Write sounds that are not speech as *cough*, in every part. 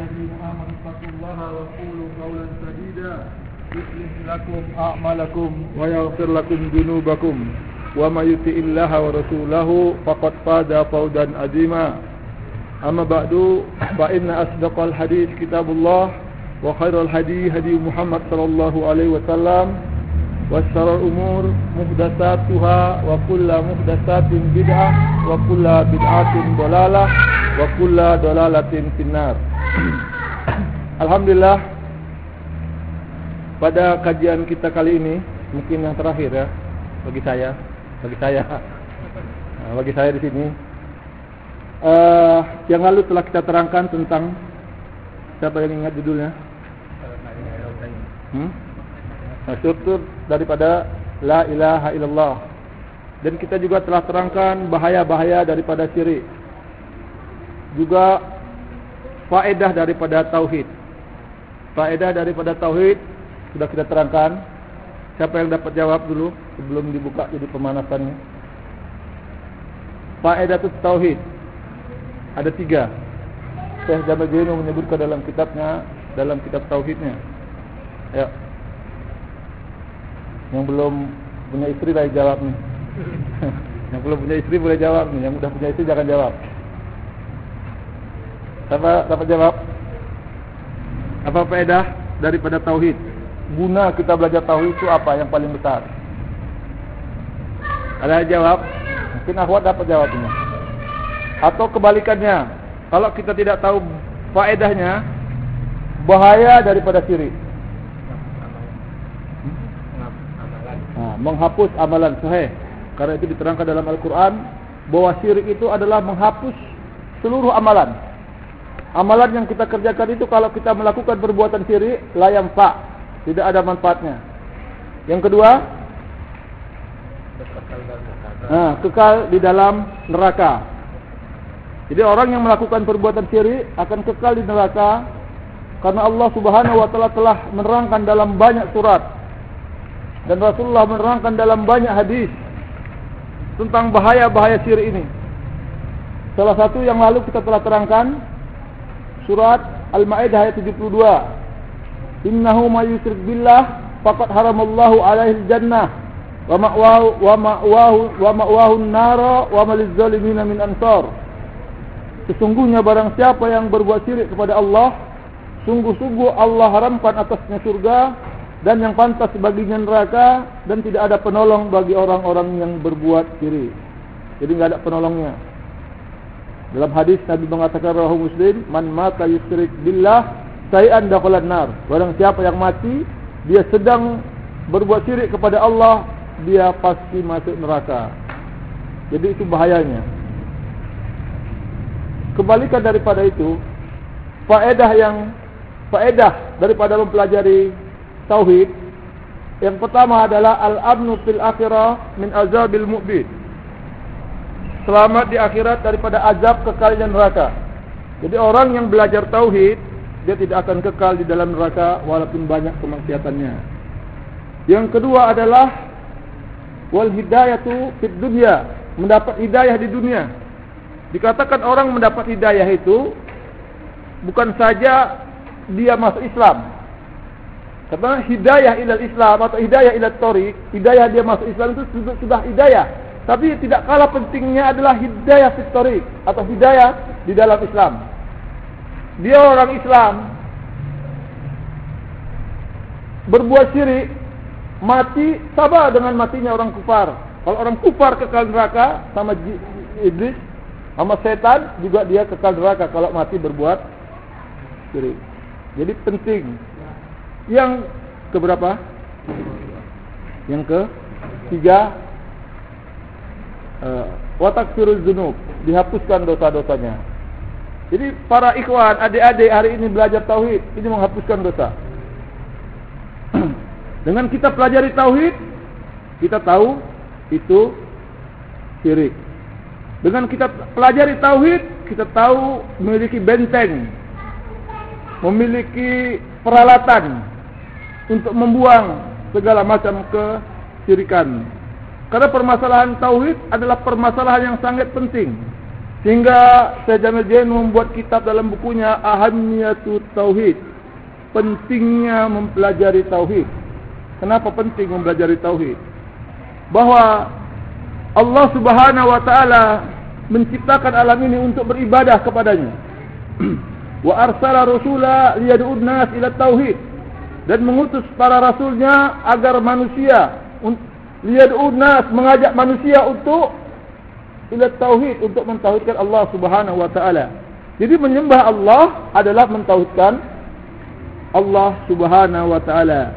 الذين آمنوا اتقوا الله وقولوا قولا سديدا يصلح لكم أعمالكم ويغفر لكم ذنوبكم وما يطع الله ورسوله فقد فاز فوزا عظيما أما بعد فإن أصدق الحديث كتاب الله وخير الهدي هدي محمد صلى الله عليه وسلم وشر الأمور محدثاتها وكل محدثات بدعة وكل بدعة ضلالة وكل ضلالة في النار Alhamdulillah pada kajian kita kali ini mungkin yang terakhir ya bagi saya bagi saya *laughs* bagi saya di sini. Uh, yang lalu telah kita terangkan tentang siapa yang ingat judulnya? Hmm? struktur daripada la ilaha illallah. Dan kita juga telah terangkan bahaya-bahaya daripada syirik. Juga faedah daripada tauhid. Faedah daripada tauhid sudah kita terangkan. Siapa yang dapat jawab dulu sebelum dibuka jadi pemanasannya? Faedah itu tauhid. Ada tiga. Syekh Jamal Jeno menyebutkan dalam kitabnya, dalam kitab tauhidnya. Ya. Yang belum punya istri lah jawab nih. *laughs* yang belum punya istri boleh jawab nih. Yang sudah punya istri jangan jawab. Siapa dapat jawab? Apa faedah daripada tauhid? Guna kita belajar tauhid itu apa yang paling besar? Ada jawab? Mungkin akhwat dapat jawab ini. Atau kebalikannya, kalau kita tidak tahu faedahnya, bahaya daripada syirik. Nah, menghapus amalan sahih. Karena itu diterangkan dalam Al-Quran bahwa syirik itu adalah menghapus seluruh amalan. Amalan yang kita kerjakan itu kalau kita melakukan perbuatan syirik layam pak, tidak ada manfaatnya. Yang kedua, nah, kekal di dalam neraka. Jadi orang yang melakukan perbuatan syirik akan kekal di neraka karena Allah Subhanahu wa taala telah menerangkan dalam banyak surat dan Rasulullah menerangkan dalam banyak hadis tentang bahaya-bahaya syirik ini. Salah satu yang lalu kita telah terangkan surat Al-Maidah ayat 72. Innahu may yusyrik billah faqad haramallahu alaihi al-jannah wa ma'wahu wa ma'wahu wa ma'wahu an-nar wa ma liz-zalimin min ansar. Sesungguhnya barang siapa yang berbuat syirik kepada Allah, sungguh-sungguh Allah haramkan atasnya surga dan yang pantas baginya neraka dan tidak ada penolong bagi orang-orang yang berbuat syirik. Jadi enggak ada penolongnya. Dalam hadis Nabi mengatakan rawahu Muslim, "Man mata yusyrik billah, sayan dakhalan nar." Barang siapa yang mati dia sedang berbuat syirik kepada Allah, dia pasti masuk neraka. Jadi itu bahayanya. Kebalikan daripada itu, faedah yang faedah daripada mempelajari tauhid yang pertama adalah al-amnu fil akhirah min azabil mu'min selamat di akhirat daripada azab kekal di neraka. Jadi orang yang belajar tauhid dia tidak akan kekal di dalam neraka walaupun banyak kemaksiatannya. Yang kedua adalah wal hidayatu fid dunya, mendapat hidayah di dunia. Dikatakan orang mendapat hidayah itu bukan saja dia masuk Islam. Karena hidayah ilal Islam atau hidayah ilal Tariq, hidayah dia masuk Islam itu sudah hidayah tapi tidak kalah pentingnya adalah hidayah fitrih atau hidayah di dalam Islam. Dia orang Islam berbuat syirik mati sama dengan matinya orang kufar. Kalau orang kufar kekal neraka sama iblis sama setan juga dia kekal neraka kalau mati berbuat syirik. Jadi penting. Yang keberapa? Yang ke tiga Eh, watak firul zunub dihapuskan dosa-dosanya. Jadi para ikhwan, adik-adik hari ini belajar tauhid, ini menghapuskan dosa. *clears throat* Dengan kita pelajari tauhid, kita tahu itu syirik. Dengan kita pelajari tauhid, kita tahu memiliki benteng, memiliki peralatan untuk membuang segala macam kesyirikan. Karena permasalahan tauhid adalah permasalahan yang sangat penting. Sehingga Syekh Jamil Jain membuat kitab dalam bukunya Ahamiyatu Tauhid. Pentingnya mempelajari tauhid. Kenapa penting mempelajari tauhid? Bahwa Allah Subhanahu wa taala menciptakan alam ini untuk beribadah kepadanya. *clears throat* Wa arsala rasula liyad'un nas ila tauhid dan mengutus para rasulnya agar manusia liyad'un nas mengajak manusia untuk ila tauhid untuk mentauhidkan Allah Subhanahu wa taala. Jadi menyembah Allah adalah mentauhidkan Allah Subhanahu wa taala.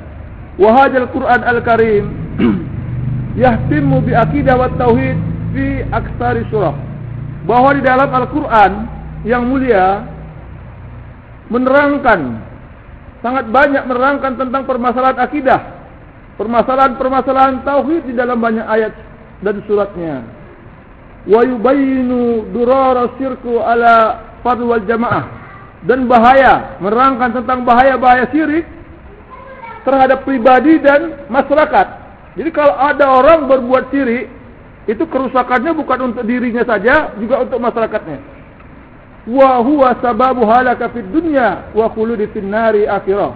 Wa hadzal Qur'an al-Karim *clears throat* yahtimu bi aqidah wa tauhid fi aktsari surah. Bahwa di dalam Al-Qur'an yang mulia menerangkan sangat banyak menerangkan tentang permasalahan akidah, permasalahan-permasalahan tauhid di dalam banyak ayat dan suratnya wa yubayyinu durar syirku ala fard wal jamaah dan bahaya menerangkan tentang bahaya-bahaya syirik terhadap pribadi dan masyarakat. Jadi kalau ada orang berbuat syirik itu kerusakannya bukan untuk dirinya saja juga untuk masyarakatnya. Wa huwa sababu halaka fid dunya wa khuludi fin nari akhirah.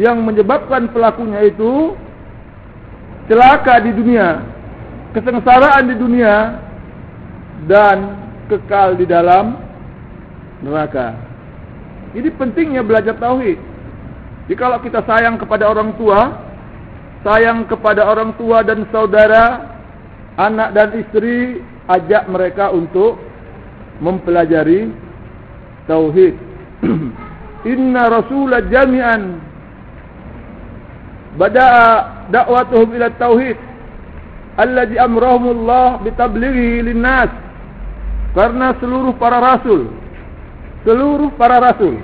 Yang menyebabkan pelakunya itu celaka di dunia, kesengsaraan di dunia dan kekal di dalam neraka. Ini pentingnya belajar tauhid. Jadi kalau kita sayang kepada orang tua, sayang kepada orang tua dan saudara, anak dan istri, ajak mereka untuk mempelajari tauhid. *clears throat* Inna rasulah jami'an bada'a da'watuhum ila tauhid. Alladhi amrahumullah bitablighi linnas. Karena seluruh para rasul seluruh para rasul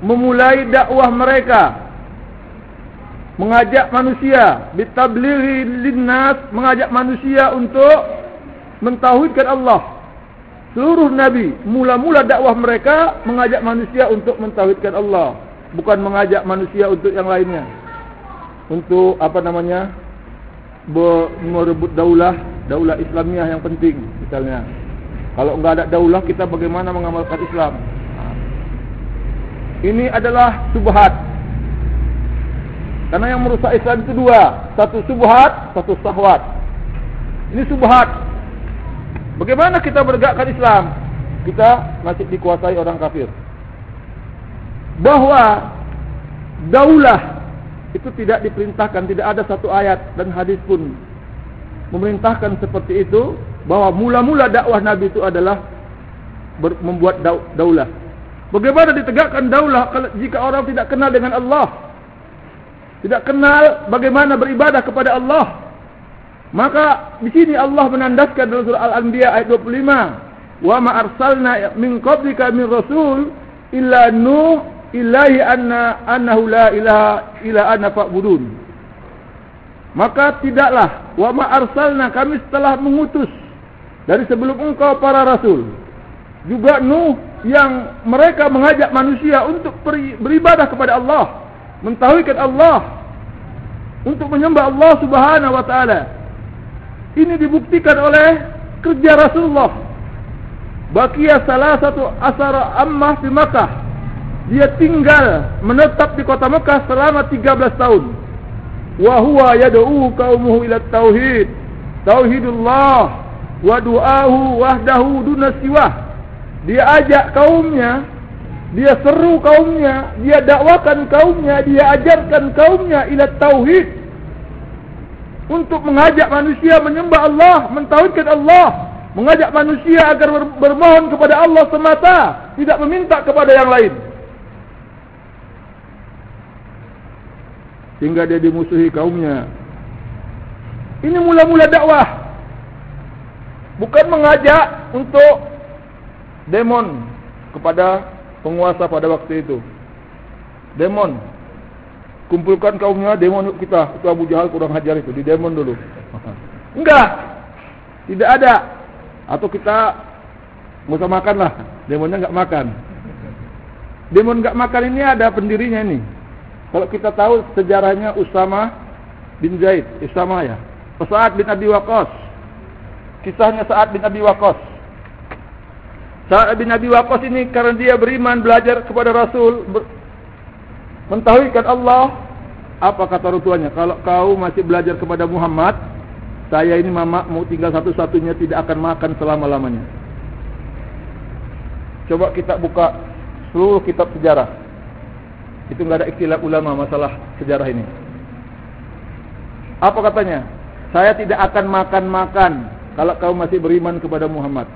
memulai dakwah mereka mengajak manusia bitablighi linnas mengajak manusia untuk mentauhidkan Allah. Seluruh nabi mula-mula dakwah mereka mengajak manusia untuk mentauhidkan Allah bukan mengajak manusia untuk yang lainnya untuk apa namanya merebut daulah daulah Islamiah yang penting misalnya. Kalau enggak ada daulah kita bagaimana mengamalkan Islam? Ha. Ini adalah subhat. Karena yang merusak Islam itu dua, satu subhat, satu sahwat. Ini subhat. Bagaimana kita bergerakkan Islam? Kita masih dikuasai orang kafir. Bahwa daulah itu tidak diperintahkan, tidak ada satu ayat dan hadis pun memerintahkan seperti itu bahwa mula-mula dakwah Nabi itu adalah membuat daulah. Bagaimana ditegakkan daulah kalau jika orang tidak kenal dengan Allah? Tidak kenal bagaimana beribadah kepada Allah. Maka di sini Allah menandaskan dalam surah Al-Anbiya ayat 25, "Wa ma arsalna min qablika min rasul illa nuh ilahi anna annahu la ilaha illa ana fa'budun." Maka tidaklah wa ma arsalna kami setelah mengutus dari sebelum engkau para rasul juga Nuh yang mereka mengajak manusia untuk beribadah kepada Allah, mentauhidkan Allah, untuk menyembah Allah Subhanahu wa taala. Ini dibuktikan oleh kerja Rasulullah. Bakia salah satu asara ammah di Makkah. Dia tinggal menetap di kota Mekah selama 13 tahun. Wa huwa yad'u qaumuhu ila tauhid. Tauhidullah wa du'ahu wahdahu duna siwa dia ajak kaumnya dia seru kaumnya dia dakwakan kaumnya dia ajarkan kaumnya ila tauhid. Untuk mengajak manusia menyembah Allah mentauhidkan Allah. Mengajak manusia agar bermohon kepada Allah semata tidak meminta kepada yang lain Sehingga dia dimusuhi kaumnya. Ini mula-mula dakwah. Bukan mengajak untuk Demon Kepada penguasa pada waktu itu. Demon. Kumpulkan kaumnya demon kita. Itu Abu Jahal kurang hajar itu Di demon dulu. *laughs* Enggak. Tidak ada. Atau kita Nggak usah makan lah. Demonnya enggak makan. Demon enggak makan ini ada pendirinya ini kalau kita tahu sejarahnya Usama bin Zaid, Usama ya. Sa'ad bin Abi Waqqas. Kisahnya Sa'ad bin Abi Waqqas. Sa'ad bin Abi Waqqas ini karena dia beriman belajar kepada Rasul ber, mentauhidkan Allah apa kata orang kalau kau masih belajar kepada Muhammad saya ini mama mau tinggal satu-satunya tidak akan makan selama-lamanya coba kita buka seluruh kitab sejarah itu enggak ada ikhtilaf ulama masalah sejarah ini. Apa katanya? Saya tidak akan makan-makan kalau kau masih beriman kepada Muhammad.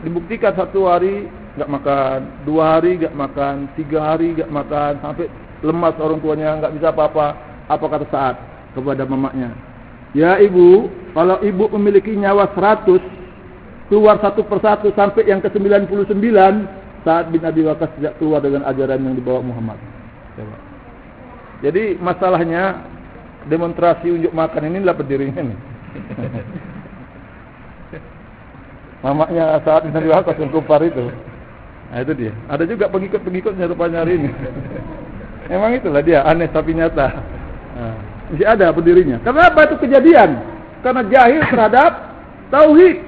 Dibuktikan satu hari enggak makan, dua hari enggak makan, tiga hari enggak makan, sampai lemas orang tuanya enggak bisa apa-apa. Apa kata saat kepada mamanya? Ya ibu, kalau ibu memiliki nyawa seratus, keluar satu persatu sampai yang ke sembilan puluh sembilan, Sa'ad bin Abi Waqas tidak keluar dengan ajaran yang dibawa Muhammad. Coba. Jadi masalahnya demonstrasi unjuk makan ini adalah pendirinya nih. *laughs* Mamaknya saat bin Abi Waqas yang kupar itu. Nah, itu dia. Ada juga pengikut-pengikutnya rupanya hari ini. *laughs* Emang itulah dia aneh tapi nyata. Nah, masih ada pendirinya. Kenapa itu kejadian? Karena jahil terhadap tauhid.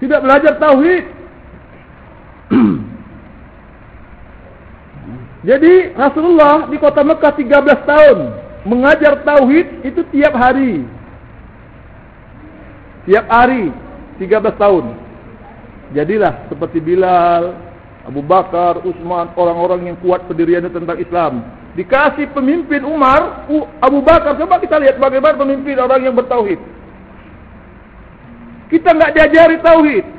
Tidak belajar tauhid. *clears throat* Jadi Rasulullah di kota Mekah 13 tahun mengajar tauhid itu tiap hari. Tiap hari 13 tahun. Jadilah seperti Bilal, Abu Bakar, Utsman, orang-orang yang kuat pendiriannya tentang Islam. Dikasih pemimpin Umar, Abu Bakar, coba kita lihat bagaimana pemimpin orang yang bertauhid. Kita enggak diajari tauhid.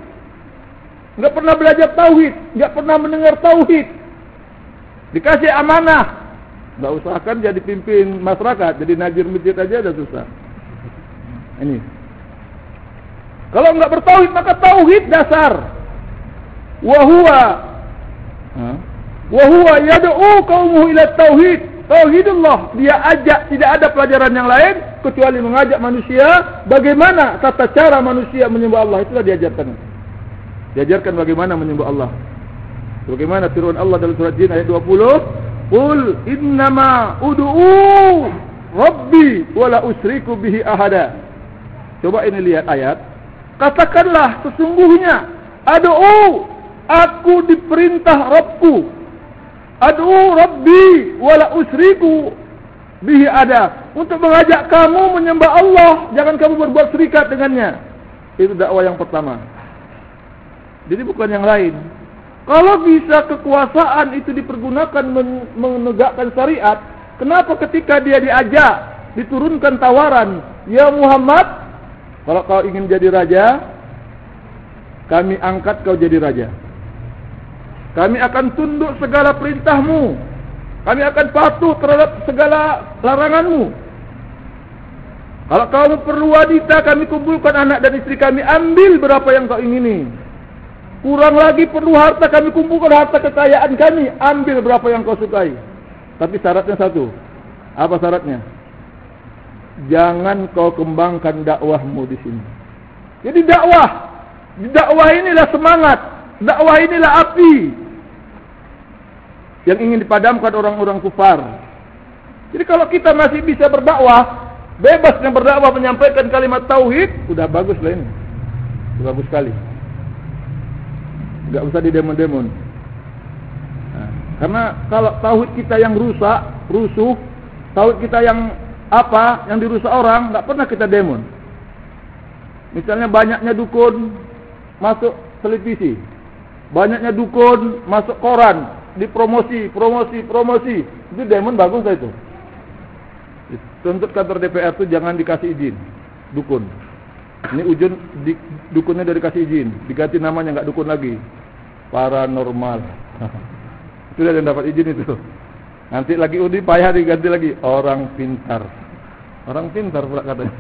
Enggak pernah belajar tauhid, enggak pernah mendengar tauhid. Dikasih amanah. Enggak usahakan jadi pimpin masyarakat, jadi najir masjid aja dah susah. Ini kalau enggak bertauhid maka tauhid dasar. Wa huwa wa huwa yad'u qaumuhu ila tauhid. Tauhidullah dia ajak tidak ada pelajaran yang lain kecuali mengajak manusia bagaimana tata cara manusia menyembah Allah itulah diajarkan. Diajarkan bagaimana menyembah Allah. Bagaimana firman Allah dalam surat Jin ayat 20? Qul innama ud'u rabbi wala usriku bihi ahada. Coba ini lihat ayat. Katakanlah sesungguhnya Adu'u Aku diperintah Rabbku Adu'u Rabbi Wala usriku Bihi ada Untuk mengajak kamu menyembah Allah Jangan kamu berbuat serikat dengannya Itu dakwah yang pertama Jadi bukan yang lain Kalau bisa kekuasaan itu dipergunakan Menegakkan syariat Kenapa ketika dia diajak Diturunkan tawaran Ya Muhammad kalau kau ingin jadi raja, kami angkat kau jadi raja. Kami akan tunduk segala perintahmu. Kami akan patuh terhadap segala laranganmu. Kalau kau perlu wanita, kami kumpulkan anak dan istri kami. Ambil berapa yang kau ingini. Kurang lagi perlu harta, kami kumpulkan harta kekayaan kami. Ambil berapa yang kau sukai. Tapi syaratnya satu. Apa syaratnya? jangan kau kembangkan dakwahmu di sini. Jadi dakwah, dakwah inilah semangat, dakwah inilah api yang ingin dipadamkan orang-orang kufar. Jadi kalau kita masih bisa berdakwah, bebas yang berdakwah menyampaikan kalimat tauhid, sudah bagus lah ini. Sudah bagus sekali. Enggak usah di demon-demon. Nah, karena kalau tauhid kita yang rusak, rusuh, tauhid kita yang apa yang dirusak orang tak pernah kita demon. Misalnya banyaknya dukun masuk televisi. Banyaknya dukun masuk koran, dipromosi, promosi, promosi. Itu demon bagus tak itu? Tuntut kantor DPR itu jangan dikasih izin dukun. Ini ujun di, dukunnya dari kasih izin, diganti namanya enggak dukun lagi. Paranormal. *laughs* itu dia yang dapat izin itu. Nanti lagi udi payah diganti lagi orang pintar. Orang pintar pula katanya.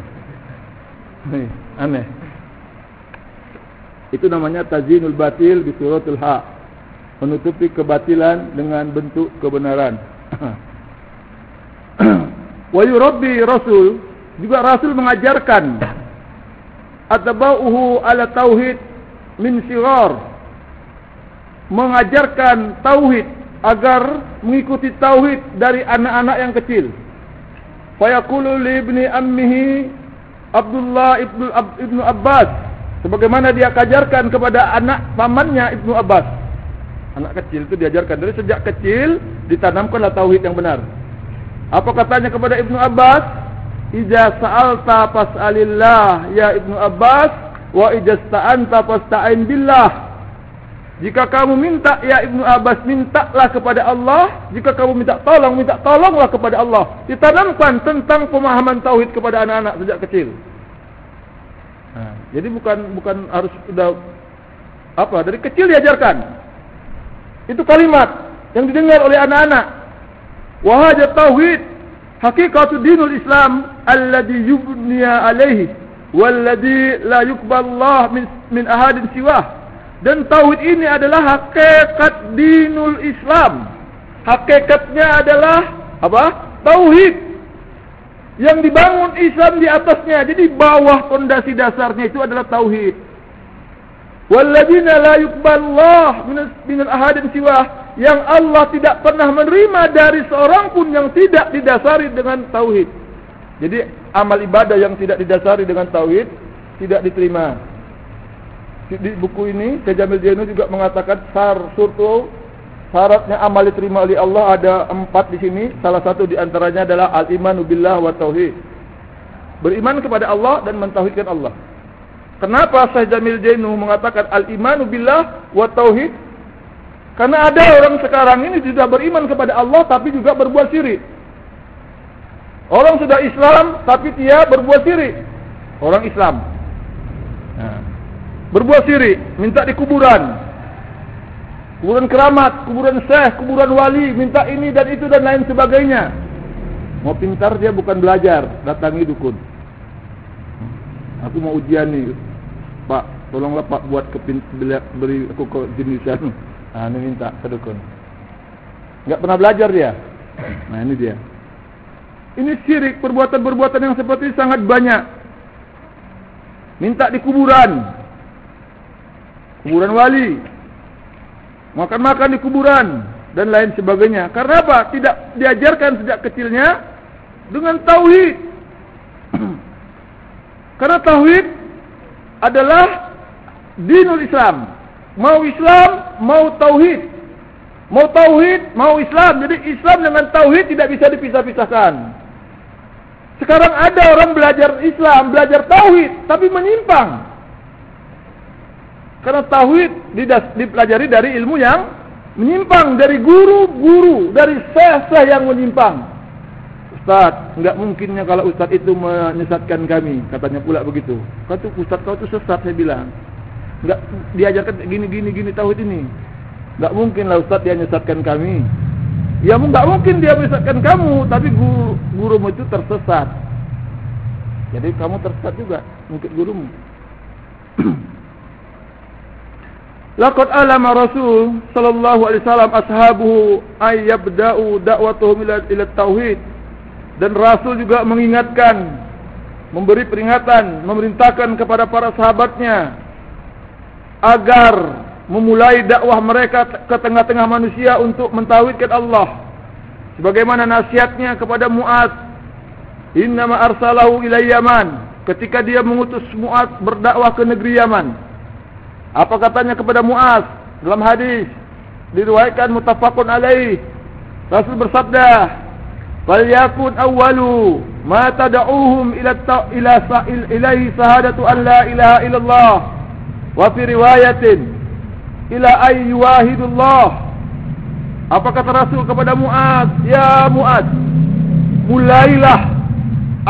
*laughs* Nih, aneh. Itu namanya tazinul batil bi suratul haq. Menutupi kebatilan dengan bentuk kebenaran. *coughs* Wa yurabbi rasul juga rasul mengajarkan atba'uhu ala tauhid min sigar mengajarkan tauhid agar mengikuti tauhid dari anak-anak yang kecil. Fayaqulu li ibni ammihi Abdullah ibnu ibnu Abbas Sebagaimana dia kajarkan kepada anak pamannya Ibnu Abbas. Anak kecil itu diajarkan dari sejak kecil ditanamkanlah tauhid yang benar. Apa katanya kepada Ibnu Abbas? Ija sa'alta fas'alillah ya Ibnu Abbas wa ija sta'anta fasta'in billah. Jika kamu minta ya Ibnu Abbas mintalah kepada Allah, jika kamu minta tolong minta tolonglah kepada Allah. Ditanamkan tentang pemahaman tauhid kepada anak-anak sejak kecil. Ha, jadi bukan bukan harus sudah apa dari kecil diajarkan. Itu kalimat yang didengar oleh anak-anak. Wahaj tauhid hakikatu dinul Islam alladhi yubniya alaihi walladhi la yuqbal Allah min min ahadin siwah. Dan tauhid ini adalah hakikat dinul Islam. Hakikatnya adalah apa? Tauhid yang dibangun Islam di atasnya. Jadi bawah pondasi dasarnya itu adalah tauhid. Walladzina la yuqballah min al-ahadin siwa yang Allah tidak pernah menerima dari seorang pun yang tidak didasari dengan tauhid. Jadi amal ibadah yang tidak didasari dengan tauhid tidak diterima. Di buku ini Syekh Jamil Jainu juga mengatakan sar surtu syaratnya amal diterima oleh Allah ada empat di sini. Salah satu di antaranya adalah al-imanu billah wa tauhid. Beriman kepada Allah dan mentauhidkan Allah. Kenapa Syekh Jamil Jainu mengatakan al-imanu billah wa tauhid? Karena ada orang sekarang ini sudah beriman kepada Allah tapi juga berbuat syirik. Orang sudah Islam tapi dia berbuat syirik. Orang Islam. Berbuat syirik, minta di kuburan, kuburan keramat, kuburan syekh, kuburan wali, minta ini dan itu dan lain sebagainya. Mau pintar dia bukan belajar, datangi dukun. Aku mau ujian nih, Pak, tolonglah Pak buat kepin, beri aku ke jenisan. Ah, ini minta ke dukun. Enggak pernah belajar dia. Nah ini dia. Ini syirik perbuatan-perbuatan yang seperti sangat banyak. Minta di kuburan. Kuburan wali, makan-makan di kuburan dan lain sebagainya. Karena apa? Tidak diajarkan sejak kecilnya dengan tauhid. *clears throat* Karena tauhid adalah dinul Islam. Mau Islam, mau tauhid. Mau tauhid, mau Islam. Jadi Islam dengan tauhid tidak bisa dipisah-pisahkan. Sekarang ada orang belajar Islam, belajar tauhid tapi menyimpang. Karena tauhid dipelajari dari ilmu yang menyimpang dari guru-guru, dari syekh-syekh yang menyimpang. Ustaz, enggak mungkinnya kalau ustaz itu menyesatkan kami, katanya pula begitu. Kata ustaz kau itu sesat saya bilang. Enggak diajarkan gini gini gini tauhid ini. Enggak mungkinlah ustaz dia menyesatkan kami. Ya enggak mungkin dia menyesatkan kamu, tapi guru gurumu itu tersesat. Jadi kamu tersesat juga, mungkin gurumu. *clears throat* Laqad alama Rasul sallallahu alaihi wasallam ashabuhu ay yabda'u da'watuhum ila tauhid. Dan Rasul juga mengingatkan memberi peringatan, memerintahkan kepada para sahabatnya agar memulai dakwah mereka ke tengah-tengah manusia untuk mentauhidkan Allah. Sebagaimana nasihatnya kepada Muaz, "Inna ma arsalahu ila Yaman." Ketika dia mengutus Muaz berdakwah ke negeri Yaman. Apa katanya kepada Muaz dalam hadis? Diriwayatkan muttafaqun alaih. Rasul bersabda fal yakun awwalu ma tad'uuhum ila ila sa'il ilahi sahadatu an la ilaha illallah wa fi riwayatin ila ay wahidullah Apa kata Rasul kepada Muaz? Ya Muaz mulailah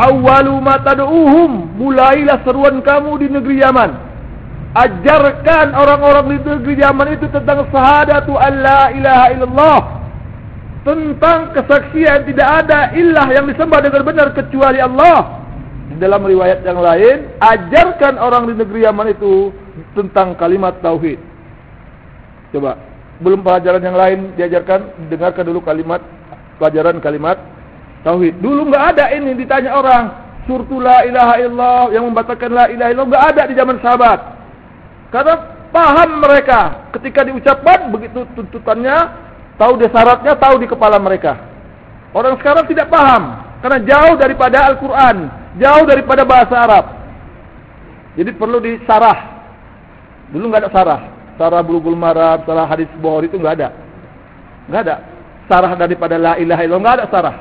awwalu ma tad'uuhum mulailah seruan kamu di negeri Yaman ajarkan orang-orang di negeri Yaman itu tentang sahadatu alla ilaha illallah. Tentang kesaksian tidak ada ilah yang disembah dengan benar kecuali Allah. Dalam riwayat yang lain ajarkan orang di negeri Yaman itu tentang kalimat tauhid. Coba belum pelajaran yang lain diajarkan? Dengarkan dulu kalimat pelajaran kalimat tauhid. Dulu enggak ada ini ditanya orang surtu la ilaha illallah yang membatalkan la ilaha illallah enggak ada di zaman sahabat karena paham mereka ketika diucapkan begitu tuntutannya, tahu syaratnya, tahu di kepala mereka. Orang sekarang tidak paham karena jauh daripada Al-Quran, jauh daripada bahasa Arab. Jadi perlu disarah, Dulu enggak ada sarah. Sarah Bulughul Maram, sarah hadis Bukhari itu enggak ada. Enggak ada. Sarah daripada la ilaha illallah enggak ada sarah.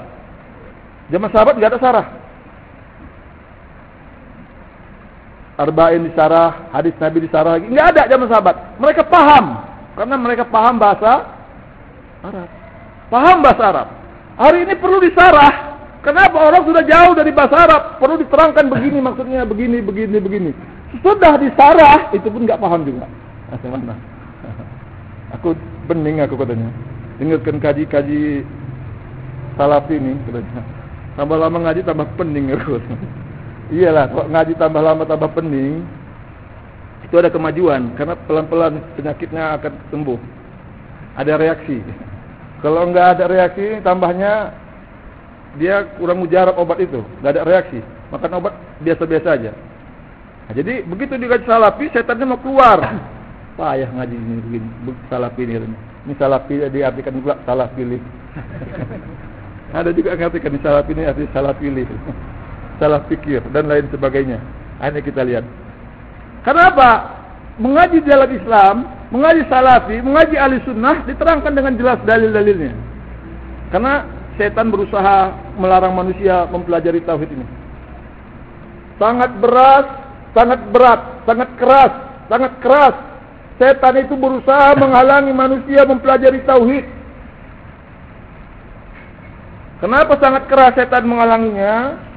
Zaman sahabat enggak ada sarah. Arba'in disarah, hadis Nabi disarah lagi. Enggak ada zaman sahabat. Mereka paham. Karena mereka paham bahasa Arab. Paham bahasa Arab. Hari ini perlu disarah. Kenapa orang sudah jauh dari bahasa Arab? Perlu diterangkan begini maksudnya, begini, begini, begini. Sudah disarah, itu pun enggak paham juga. Mana? *laughs* Aku bening aku katanya. Dengarkan kaji-kaji salaf ini. Tambah lama ngaji tambah pening aku. *laughs* Iyalah, kalau ngaji tambah lama tambah pening itu ada kemajuan karena pelan-pelan penyakitnya akan sembuh. Ada reaksi. *laughs* Kalau enggak ada reaksi, tambahnya dia kurang mujarab obat itu, enggak ada reaksi. Makan obat biasa-biasa aja. Nah, jadi begitu dikaji salafi, setannya mau keluar *coughs* payah ngaji ini begini salah pilih ini salah pilih diartikan pula salah pilih *laughs* ada juga yang artikan ini salah pilih arti salah pilih *laughs* salah pikir dan lain sebagainya. Ini kita lihat. Kenapa? Mengaji dalam Islam mengaji salafi mengaji ahli sunnah diterangkan dengan jelas dalil-dalilnya. Karena setan berusaha melarang manusia mempelajari tauhid ini. Sangat berat sangat berat sangat keras sangat keras. Setan itu berusaha menghalangi manusia mempelajari tauhid. Kenapa sangat keras setan menghalanginya?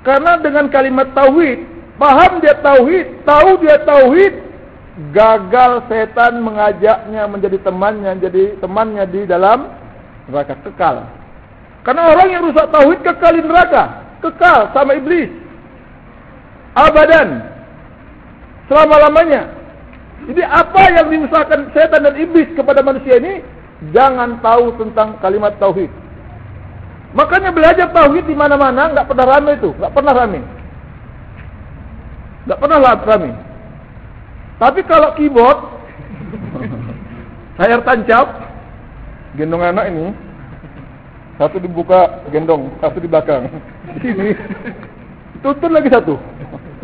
Karena dengan kalimat tauhid, paham dia tauhid, tahu dia tauhid, gagal setan mengajaknya menjadi temannya, jadi temannya di dalam neraka kekal. Karena orang yang rusak tauhid kekal di neraka, kekal sama iblis. Abadan. Selama-lamanya. Jadi apa yang diusahakan setan dan iblis kepada manusia ini jangan tahu tentang kalimat tauhid. Makanya belajar tauhid di mana-mana enggak pernah ramai itu, enggak pernah ramai. Enggak pernah ramai. Tapi kalau keyboard *laughs* layar tancap gendong anak ini satu dibuka gendong, satu di belakang. *laughs* Di sini tutup lagi satu.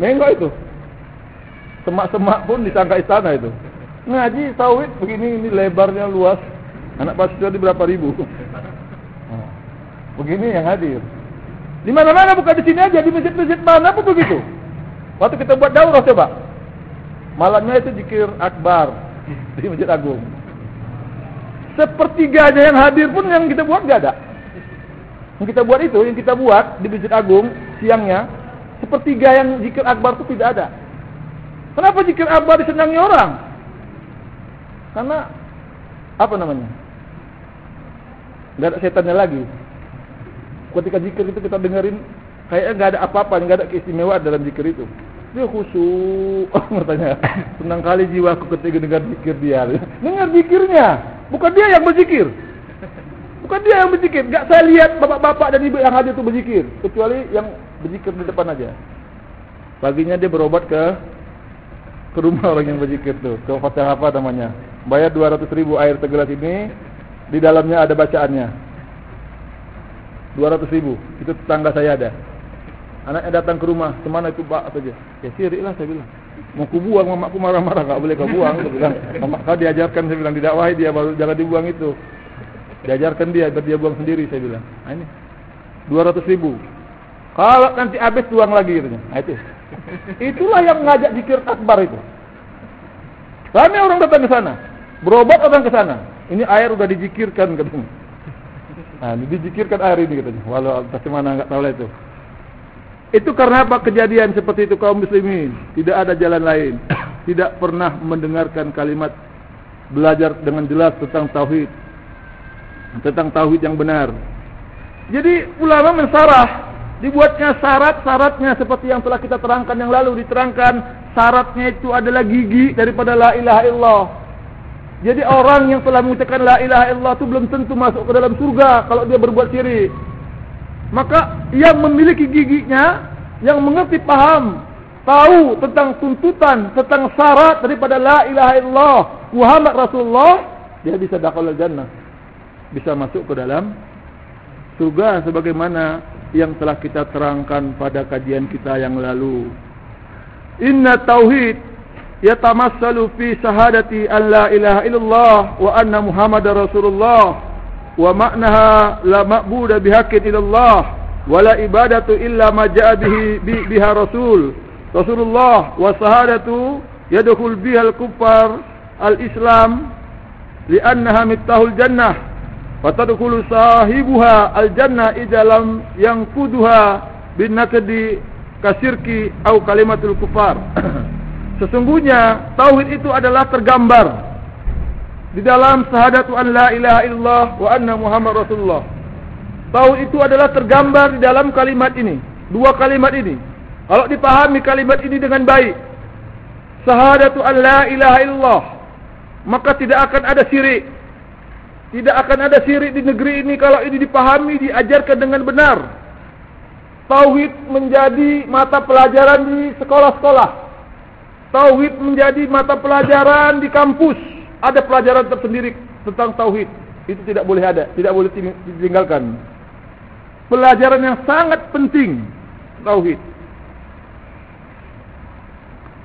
Nengok itu semak-semak pun disangka istana itu. Ngaji sawit begini ini lebarnya luas. Anak pasir di berapa ribu. Begini yang hadir. Di mana-mana bukan di sini aja, di masjid-masjid mana pun begitu. Waktu kita buat daurah coba. Malamnya itu zikir akbar di Masjid Agung. Sepertiga aja yang hadir pun yang kita buat enggak ada. Yang kita buat itu, yang kita buat di Masjid Agung siangnya, sepertiga yang zikir akbar itu tidak ada. Kenapa zikir abad disenangi orang? Karena apa namanya? Enggak ada setannya lagi. Ketika zikir itu kita dengerin kayaknya enggak ada apa-apa, enggak ada keistimewaan dalam zikir itu. Dia khusyuk, *laughs* oh, bertanya. Senang kali jiwaku ketika dengar zikir dia. *laughs* Dengar zikirnya, bukan dia yang berzikir. Bukan dia yang berzikir. Enggak saya lihat bapak-bapak dan ibu yang hadir itu berzikir, kecuali yang berzikir di depan aja. Paginya dia berobat ke ke rumah orang yang berzikir tu. Ke hotel apa namanya? Bayar 200 ribu air segelas ini. Di dalamnya ada bacaannya. 200 ribu. Itu tetangga saya ada. Anaknya datang ke rumah. Semana itu pak saja. Ya sirik lah saya bilang. Mau ku buang, mamaku marah-marah. Tak boleh kau buang. Saya bilang. Mamak kau diajarkan. Saya bilang. Didakwahi dia baru jangan dibuang itu. Diajarkan dia. Biar dia buang sendiri. Saya bilang. Nah ini. 200 ribu. Kalau nanti habis tuang lagi. Nah itu. Itulah yang ngajak zikir akbar itu. Ramai orang datang ke sana. Berobat orang ke sana. Ini air sudah dizikirkan katanya. Nah, dizikirkan air ini katanya. Walau pasti mana enggak tahu lah itu. Itu karena apa kejadian seperti itu kaum muslimin? Tidak ada jalan lain. *coughs* Tidak pernah mendengarkan kalimat belajar dengan jelas tentang tauhid. Tentang tauhid yang benar. Jadi ulama mensarah dibuatnya syarat-syaratnya seperti yang telah kita terangkan yang lalu diterangkan syaratnya itu adalah gigi daripada la ilaha illallah. Jadi orang yang telah mengucapkan la ilaha illallah itu belum tentu masuk ke dalam surga kalau dia berbuat syirik. Maka yang memiliki giginya yang mengerti paham tahu tentang tuntutan tentang syarat daripada la ilaha illallah Muhammad Rasulullah dia bisa dakhalul jannah. Bisa masuk ke dalam surga sebagaimana yang telah kita terangkan pada kajian kita yang lalu. Inna tauhid yatamassalu fi sahadati an la ilaha illallah wa anna muhammadar rasulullah wa maknaha la ma'budu bihaqqin illallah wa la ibadatu illa ma ja'a bihi biha rasul rasulullah wa sahadatu yadkhul biha al-kuffar al-islam li'annaha miftahul jannah wa sahibuha al-jannah idza lam yanquduha bin nakdi kasirki au kalimatul kufar Sesungguhnya tauhid itu adalah tergambar di dalam syahadatu an la ilaha illallah wa anna muhammad rasulullah. Tauhid itu adalah tergambar di dalam kalimat ini, dua kalimat ini. Kalau dipahami kalimat ini dengan baik, syahadatu an la ilaha illallah, maka tidak akan ada syirik. Tidak akan ada syirik di negeri ini kalau ini dipahami, diajarkan dengan benar. Tauhid menjadi mata pelajaran di sekolah-sekolah. Tauhid menjadi mata pelajaran di kampus. Ada pelajaran tersendiri tentang Tauhid. Itu tidak boleh ada. Tidak boleh ditinggalkan. Pelajaran yang sangat penting. Tauhid.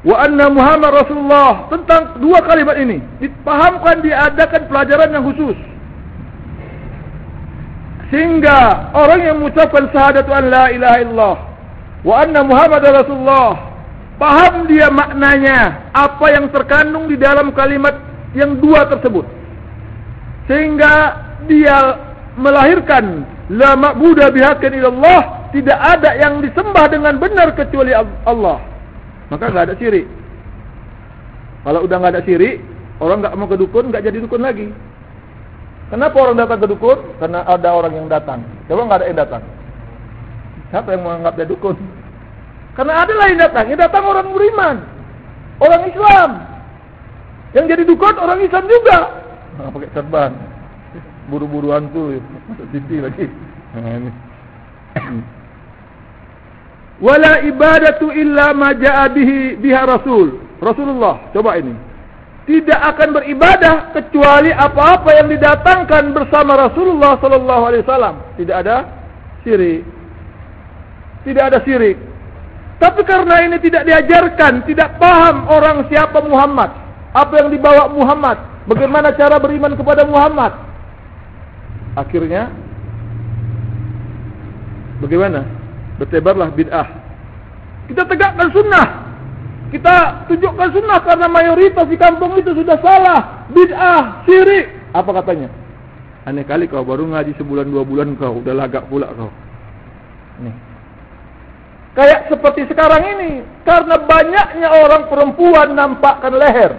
Wa anna Muhammad Rasulullah. Tentang dua kalimat ini. Dipahamkan diadakan pelajaran yang khusus. Sehingga orang yang mengucapkan sahadatu an la ilaha illallah. Wa anna Muhammad Rasulullah paham dia maknanya apa yang terkandung di dalam kalimat yang dua tersebut. Sehingga dia melahirkan la ma'budu bihaqqin illallah. Tidak ada yang disembah dengan benar kecuali Allah. Maka enggak ada syirik. Kalau udah enggak ada syirik orang enggak mau ke dukun enggak jadi dukun lagi. Kenapa orang datang ke dukun? Karena ada orang yang datang. Coba enggak ada yang datang. Siapa yang menganggap dia dukun karena ada lain datang, yang datang orang beriman. Orang Islam. Yang jadi dukun orang Islam juga. Nah, pakai serban. Buru-buru hantu. Masuk TV lagi. Ini. *coughs* Wala ibadatu illa ma ja'a bihi biha Rasul. Rasulullah. Coba ini. Tidak akan beribadah kecuali apa-apa yang didatangkan bersama Rasulullah sallallahu alaihi wasallam. Tidak ada syirik. Tidak ada syirik. Tapi karena ini tidak diajarkan, tidak paham orang siapa Muhammad, apa yang dibawa Muhammad, bagaimana cara beriman kepada Muhammad. Akhirnya bagaimana? Bertebarlah bid'ah. Kita tegakkan sunnah. Kita tunjukkan sunnah karena mayoritas di kampung itu sudah salah, bid'ah, syirik. Apa katanya? Aneh kali kau baru ngaji sebulan dua bulan kau udah lagak pula kau. Nih. Kayak seperti sekarang ini. Karena banyaknya orang perempuan nampakkan leher.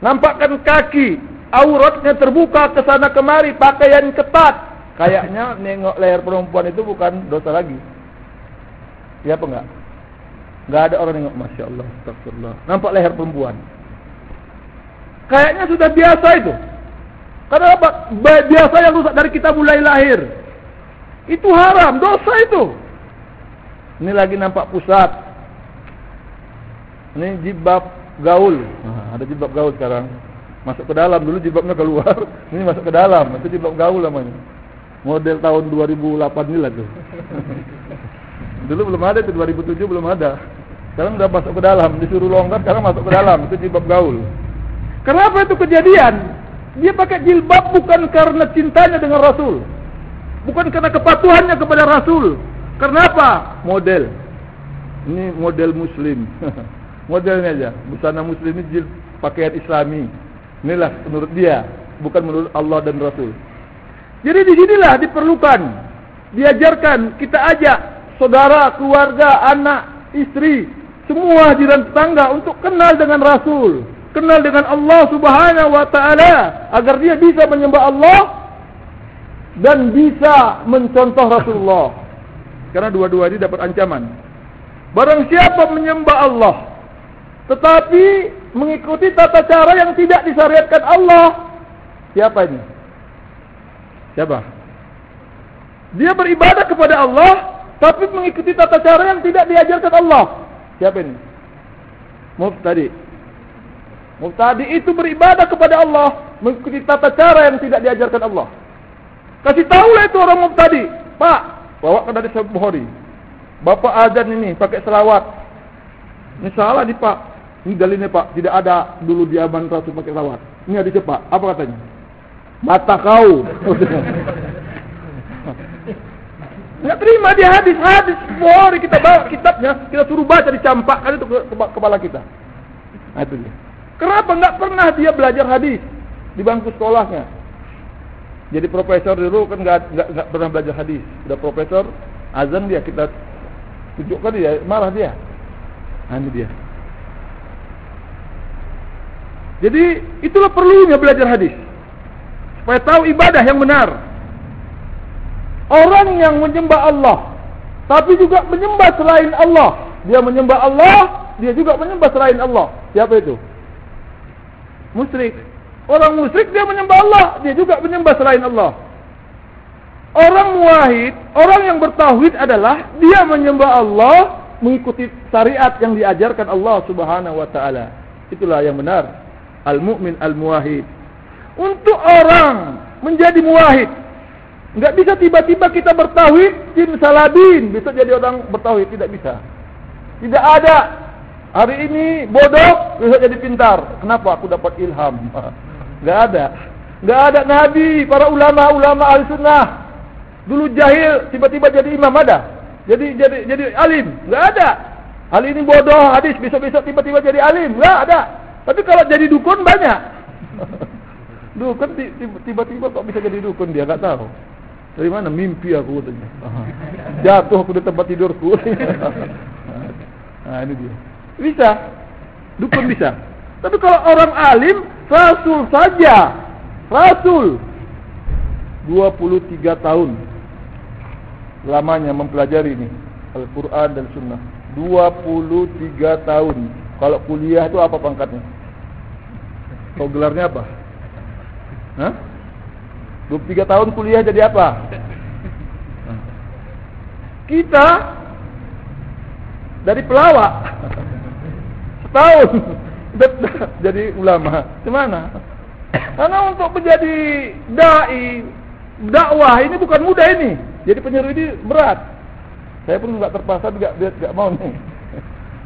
Nampakkan kaki. Auratnya terbuka ke sana kemari. Pakaian ketat. Kayaknya nengok leher perempuan itu bukan dosa lagi. Ya apa enggak? Enggak ada orang nengok. Masya Allah. Astagfirullah. Nampak leher perempuan. Kayaknya sudah biasa itu. Karena apa? Biasa yang rusak dari kita mulai lahir. Itu haram. Dosa itu. Ini lagi nampak pusat. Ini jibab gaul. Nah, ada jibab gaul sekarang. Masuk ke dalam dulu jibabnya keluar. *laughs* Ini masuk ke dalam. Itu jibab gaul namanya. Model tahun 2008 ini lah tuh. *laughs* dulu belum ada itu 2007 belum ada. Sekarang sudah masuk ke dalam. Disuruh longgar sekarang masuk ke dalam. Itu jibab gaul. Kenapa itu kejadian? Dia pakai jilbab bukan karena cintanya dengan Rasul. Bukan karena kepatuhannya kepada Rasul. Kenapa? Model. Ini model muslim. *laughs* Modelnya aja. Busana muslim ini jil pakaian islami. Inilah menurut dia. Bukan menurut Allah dan Rasul. Jadi di sinilah diperlukan. Diajarkan. Kita ajak. Saudara, keluarga, anak, istri. Semua jiran tetangga untuk kenal dengan Rasul. Kenal dengan Allah subhanahu wa ta'ala. Agar dia bisa menyembah Allah. Dan bisa mencontoh Rasulullah. Karena dua-dua ini dapat ancaman. Barang siapa menyembah Allah. Tetapi mengikuti tata cara yang tidak disyariatkan Allah. Siapa ini? Siapa? Dia beribadah kepada Allah. Tapi mengikuti tata cara yang tidak diajarkan Allah. Siapa ini? Muftadi. Muftadi itu beribadah kepada Allah. Mengikuti tata cara yang tidak diajarkan Allah. Kasih tahulah itu orang muftadi. Pak, Bawa ke dari Sahih Bukhari. Bapak azan ini pakai selawat. Ini salah nih Pak. Ini dalilnya Pak, tidak ada dulu di zaman Rasul pakai sawat. Ini hadis Pak, apa katanya? Mata kau. *laughs* Enggak terima dia hadis hadis Mari kita bawa kitabnya, kita suruh baca dicampakkan itu ke kepala kita. Nah itu dia. Kenapa enggak pernah dia belajar hadis di bangku sekolahnya? Jadi profesor dulu kan enggak pernah belajar hadis. Sudah profesor, azan dia kita tunjukkan dia, marah dia. Ini dia. Jadi itulah perlunya belajar hadis. Supaya tahu ibadah yang benar. Orang yang menyembah Allah tapi juga menyembah selain Allah. Dia menyembah Allah, dia juga menyembah selain Allah. Siapa itu? Musyrik. Orang musyrik dia menyembah Allah, dia juga menyembah selain Allah. Orang muwahhid, orang yang bertauhid adalah dia menyembah Allah mengikuti syariat yang diajarkan Allah Subhanahu wa taala. Itulah yang benar al-mu'min al-muwahhid. Untuk orang menjadi muwahhid, enggak bisa tiba-tiba kita bertauhid jin bisa jadi orang bertauhid tidak bisa. Tidak ada. Hari ini bodoh bisa jadi pintar. Kenapa aku dapat ilham? *laughs* Enggak ada. Enggak ada nabi, para ulama-ulama al-sunnah. Dulu jahil tiba-tiba jadi imam ada. Jadi jadi jadi alim, enggak ada. Hari ini bodoh hadis besok-besok tiba-tiba jadi alim, enggak ada. Tapi kalau jadi dukun banyak. *laughs* Dukun tiba-tiba kok bisa jadi dukun dia enggak tahu. Dari mana mimpi aku katanya. *laughs* Jatuh aku di tempat tidurku. *laughs* nah ini dia. Bisa. Dukun bisa. Tapi kalau orang alim, rasul saja. Rasul. 23 tahun lamanya mempelajari ini Al-Quran dan Sunnah. 23 tahun. Kalau kuliah itu apa pangkatnya? Kau gelarnya apa? Hah? 23 tahun kuliah jadi apa? Kita dari pelawak setahun *laughs* jadi ulama. Gimana? Karena untuk menjadi dai dakwah ini bukan mudah ini. Jadi penyeru ini berat. Saya pun enggak terpaksa enggak enggak mau nih.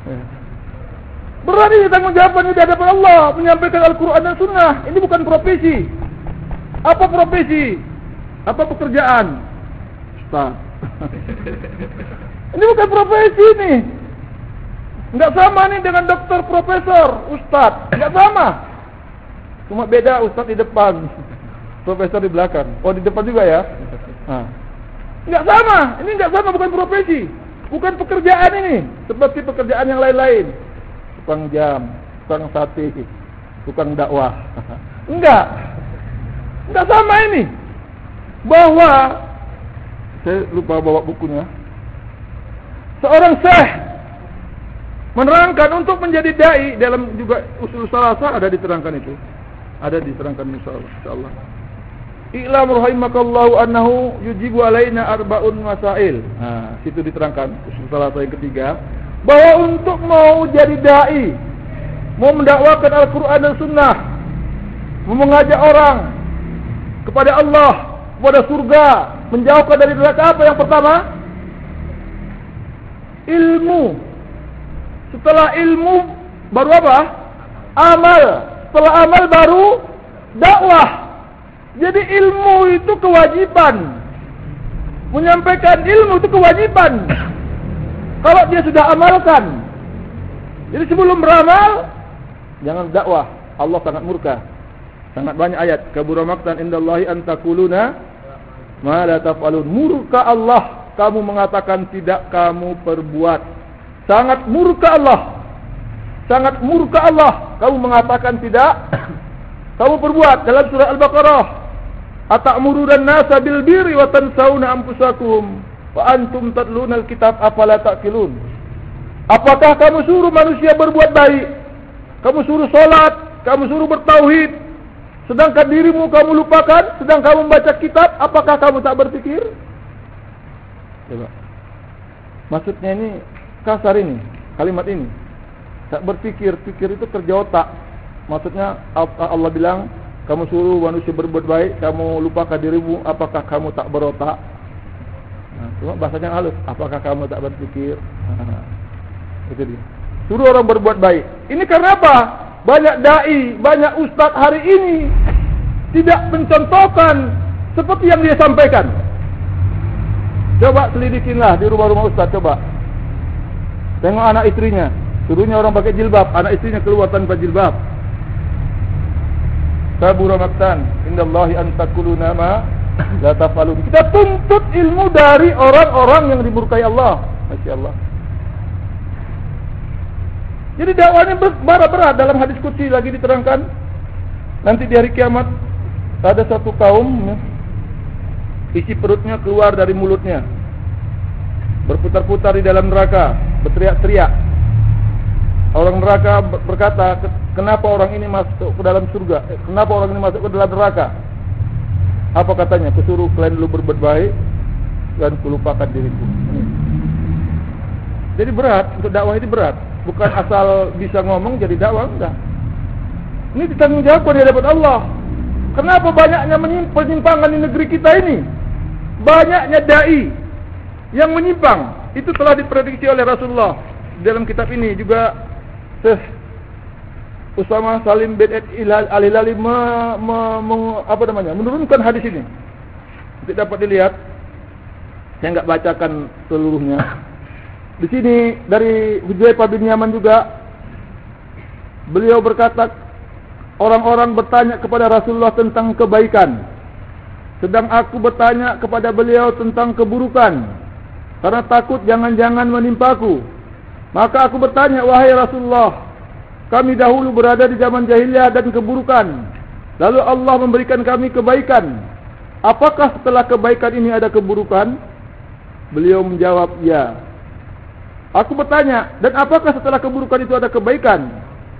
*laughs* Berani tanggung jawaban di hadapan Allah menyampaikan Al-Quran dan Sunnah. Ini bukan profesi. Apa profesi? Apa pekerjaan? Ustaz. *laughs* ini bukan profesi ini. Enggak sama nih dengan dokter, profesor, ustaz. Enggak sama. Cuma beda ustaz di depan, profesor di belakang. Oh di depan juga ya? Enggak sama. Ini enggak sama bukan profesi. Bukan pekerjaan ini. Seperti pekerjaan yang lain-lain tukang jam, tukang sate, tukang dakwah. *laughs* Enggak. Enggak sama ini. Bahwa saya lupa bawa bukunya. Seorang syekh menerangkan untuk menjadi dai dalam juga usul salasa ada diterangkan itu. Ada diterangkan insyaallah. I'lam rahimakallahu annahu yujibu alaina arba'un masail. Nah, situ diterangkan usul salasa yang ketiga bahwa untuk mau jadi dai, mau mendakwakan Al-Quran dan Sunnah, mau mengajak orang kepada Allah, kepada surga, menjauhkan dari neraka apa yang pertama? Ilmu. Setelah ilmu baru apa? Amal. Setelah amal baru dakwah. Jadi ilmu itu kewajiban. Menyampaikan ilmu itu kewajiban. Kalau dia sudah amalkan. Jadi sebelum beramal jangan dakwah. Allah sangat murka. Sangat banyak ayat kabura maqtan indallahi an taquluna ma la taf'alun. Murka Allah kamu mengatakan tidak kamu perbuat. Sangat murka Allah. Sangat murka Allah kamu mengatakan tidak *coughs* kamu perbuat dalam surah Al-Baqarah. Atamuru dan nasa bil birri wa tansawna anfusakum Wa antum tatluna alkitab afala taqilun? Apakah kamu suruh manusia berbuat baik? Kamu suruh solat, kamu suruh bertauhid, sedangkan dirimu kamu lupakan, sedang kamu membaca kitab, apakah kamu tak berpikir? Coba. Maksudnya ini kasar ini, kalimat ini. Tak berpikir, pikir itu kerja otak. Maksudnya Allah bilang, kamu suruh manusia berbuat baik, kamu lupakan dirimu, apakah kamu tak berotak? Cuma bahasanya halus. Apakah kamu tak berpikir? Itu dia. Suruh orang berbuat baik. Ini karena apa? Banyak dai, banyak ustaz hari ini tidak mencontohkan seperti yang dia sampaikan. Coba selidikinlah di rumah-rumah ustaz coba. Tengok anak istrinya, suruhnya orang pakai jilbab, anak istrinya keluar tanpa jilbab. Kabura maktan indallahi an takuluna ma la tafalun. Kita tuntut ilmu dari orang-orang yang dimurkai Allah. Masya-Allah. Jadi dakwahnya berat berat dalam hadis qudsi lagi diterangkan. Nanti di hari kiamat ada satu kaum ya, isi perutnya keluar dari mulutnya. Berputar-putar di dalam neraka, berteriak-teriak. Orang neraka berkata, "Kenapa orang ini masuk ke dalam surga? Eh, kenapa orang ini masuk ke dalam neraka?" Apa katanya? Kusuruh kalian dulu berbuat baik dan kulupakan diriku. Jadi berat untuk dakwah ini berat bukan asal bisa ngomong jadi dakwah enggak. Ini ditanggung jawab hadapan Allah. Kenapa banyaknya penyimpangan di negeri kita ini? Banyaknya dai yang menyimpang. Itu telah diprediksi oleh Rasulullah dalam kitab ini juga Syekh Usama Salim bin Al-Hilali me, me, me, apa namanya? menurunkan hadis ini. Tidak dapat dilihat. Saya enggak bacakan seluruhnya. Di sini dari Hudzaifah bin Yaman juga beliau berkata orang-orang bertanya kepada Rasulullah tentang kebaikan sedang aku bertanya kepada beliau tentang keburukan karena takut jangan-jangan menimpaku maka aku bertanya wahai Rasulullah kami dahulu berada di zaman jahiliyah dan keburukan lalu Allah memberikan kami kebaikan apakah setelah kebaikan ini ada keburukan beliau menjawab ya Aku bertanya, dan apakah setelah keburukan itu ada kebaikan?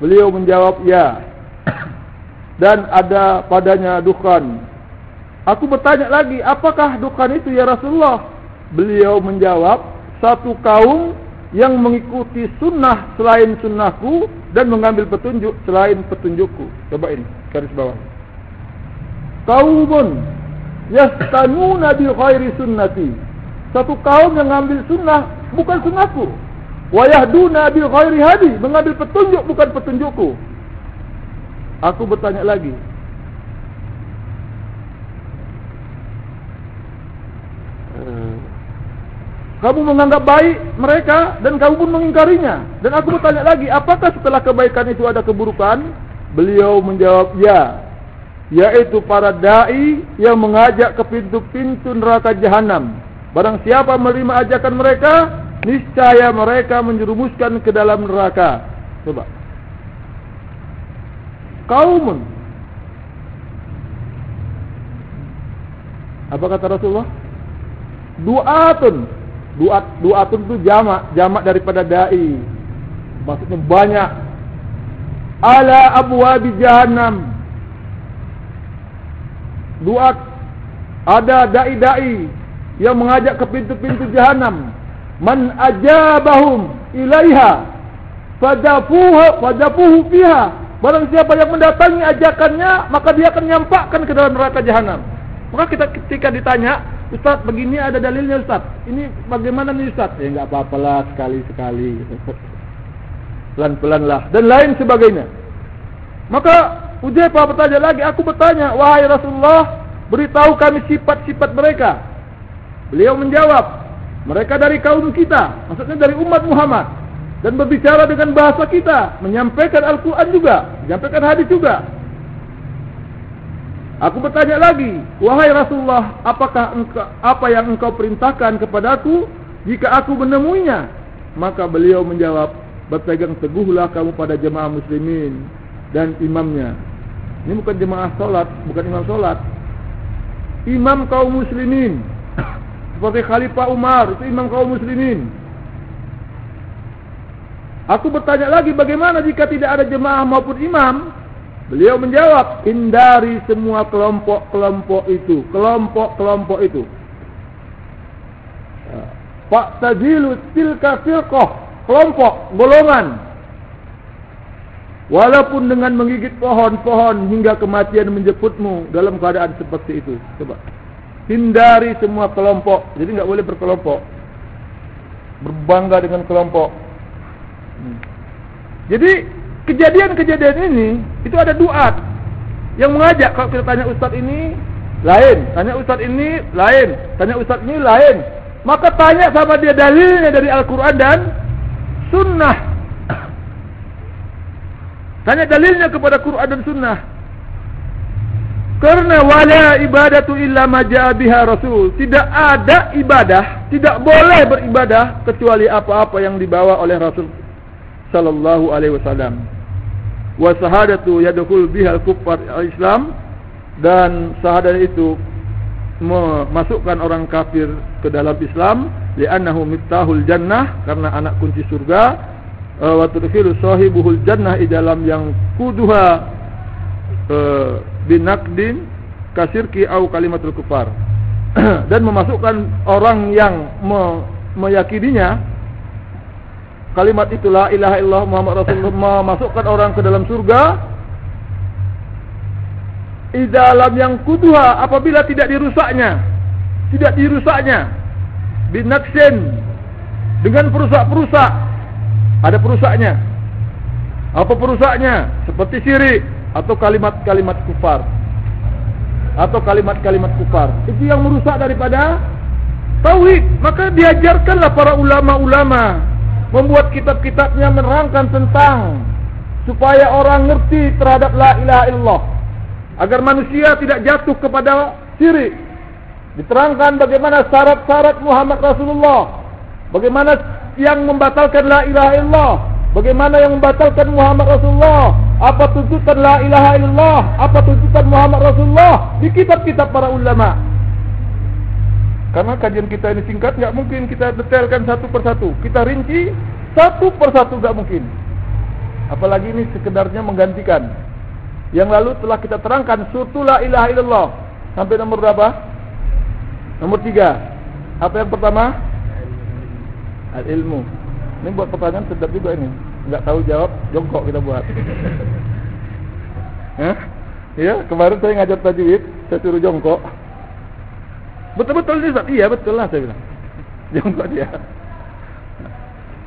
Beliau menjawab, ya. *coughs* Dan ada padanya dukhan. Aku bertanya lagi, apakah dukhan itu ya Rasulullah? Beliau menjawab, satu kaum yang mengikuti sunnah selain sunnahku dan mengambil petunjuk selain petunjukku. Coba ini, garis bawah. Kaumun yastanuna bi khairi sunnati. Satu kaum yang mengambil sunnah bukan sunnahku, Wayahduna bil ghairi hadi, mengambil petunjuk bukan petunjukku. Aku bertanya lagi. Eh, kamu menganggap baik mereka dan kamu pun mengingkarinya. Dan aku bertanya lagi, apakah setelah kebaikan itu ada keburukan? Beliau menjawab, ya. Yaitu para da'i yang mengajak ke pintu-pintu neraka jahanam. Barang siapa menerima ajakan mereka, niscaya mereka menjerumuskan ke dalam neraka. Coba. Kaumun. Apa kata Rasulullah? Du'atun. Du'at, du'atun itu jamak, jamak daripada dai. Maksudnya banyak. Ala abwabi jahannam. Du'at ada dai-dai yang mengajak ke pintu-pintu jahanam man ajabahum ilaiha fadafuhu fadafuhu fiha barang siapa yang mendatangi ajakannya maka dia akan nyampakkan ke dalam neraka jahanam maka kita ketika ditanya ustaz begini ada dalilnya ustaz. Ini bagaimana nih ustaz? Ya enggak apa-apalah sekali-sekali. *laughs* Pelan-pelan lah dan lain sebagainya. Maka Ujaibah bertanya lagi? Aku bertanya wahai Rasulullah beritahu kami sifat-sifat mereka. Beliau menjawab mereka dari kaum kita, maksudnya dari umat Muhammad. Dan berbicara dengan bahasa kita, menyampaikan Al-Qur'an juga, menyampaikan hadis juga. Aku bertanya lagi, wahai Rasulullah, apakah engkau, apa yang engkau perintahkan kepadaku jika aku menemuinya? Maka beliau menjawab, berpegang teguhlah kamu pada jemaah muslimin dan imamnya. Ini bukan jemaah solat, bukan imam solat. Imam kaum muslimin *coughs* seperti Khalifah Umar itu imam kaum muslimin Aku bertanya lagi bagaimana jika tidak ada jemaah maupun imam Beliau menjawab hindari semua kelompok-kelompok itu kelompok-kelompok itu Pak Tajilu tilka firqah kelompok golongan Walaupun dengan menggigit pohon-pohon hingga kematian menjemputmu dalam keadaan seperti itu. Coba hindari semua kelompok. Jadi enggak boleh berkelompok. Berbangga dengan kelompok. Hmm. Jadi kejadian-kejadian ini itu ada duat yang mengajak kalau kita tanya ustaz ini lain, tanya ustaz ini lain, tanya ustaz ini lain. Maka tanya sama dia dalilnya dari Al-Quran dan Sunnah. Tanya dalilnya kepada Quran dan Sunnah. Karena wala ibadatu illa maja'a biha Rasul. Tidak ada ibadah, tidak boleh beribadah kecuali apa-apa yang dibawa oleh Rasul sallallahu alaihi wasallam. Wa shahadatu yadkhul biha al-kuffar al-Islam. Dan syahadat itu memasukkan orang kafir ke dalam Islam li'annahu miftahul jannah karena anak kunci surga wa tudkhilu sahibuhul jannah di dalam yang kuduha uh, binaqdin kasirki au kalimatul kufar *clears throat* dan memasukkan orang yang me meyakininya kalimat itulah ilaha illallah Muhammad Rasulullah *laughs* memasukkan orang ke dalam surga. Di dalam yang kuduha apabila tidak dirusaknya tidak dirusaknya binaksin dengan perusak-perusak ada perusaknya. Apa perusaknya? Seperti syirik atau kalimat-kalimat kufar. Atau kalimat-kalimat kufar. Itu yang merusak daripada tauhid. Maka diajarkanlah para ulama-ulama membuat kitab-kitabnya menerangkan tentang supaya orang ngerti terhadap la ilaha illallah. Agar manusia tidak jatuh kepada syirik. Diterangkan bagaimana syarat-syarat Muhammad Rasulullah. Bagaimana yang membatalkan la ilaha illallah. Bagaimana yang membatalkan Muhammad Rasulullah. Apa tuntutan la ilaha illallah? Apa tuntutan Muhammad Rasulullah? Di kitab-kitab para ulama karena kajian kita ini singkat enggak mungkin kita detailkan satu persatu. Kita rinci satu persatu enggak mungkin. Apalagi ini sekedarnya menggantikan. Yang lalu telah kita terangkan suatu la ilaha illallah. Sampai nomor berapa? Nomor tiga. Apa yang pertama? Al ilmu ini buat pertanyaan sedap juga ini. Enggak tahu jawab jongkok kita buat? *laughs* Ya, kemarin saya ngajar tajwid, saya suruh jongkok. Betul-betul dia, iya betul lah saya bilang. *laughs* Jongkok dia.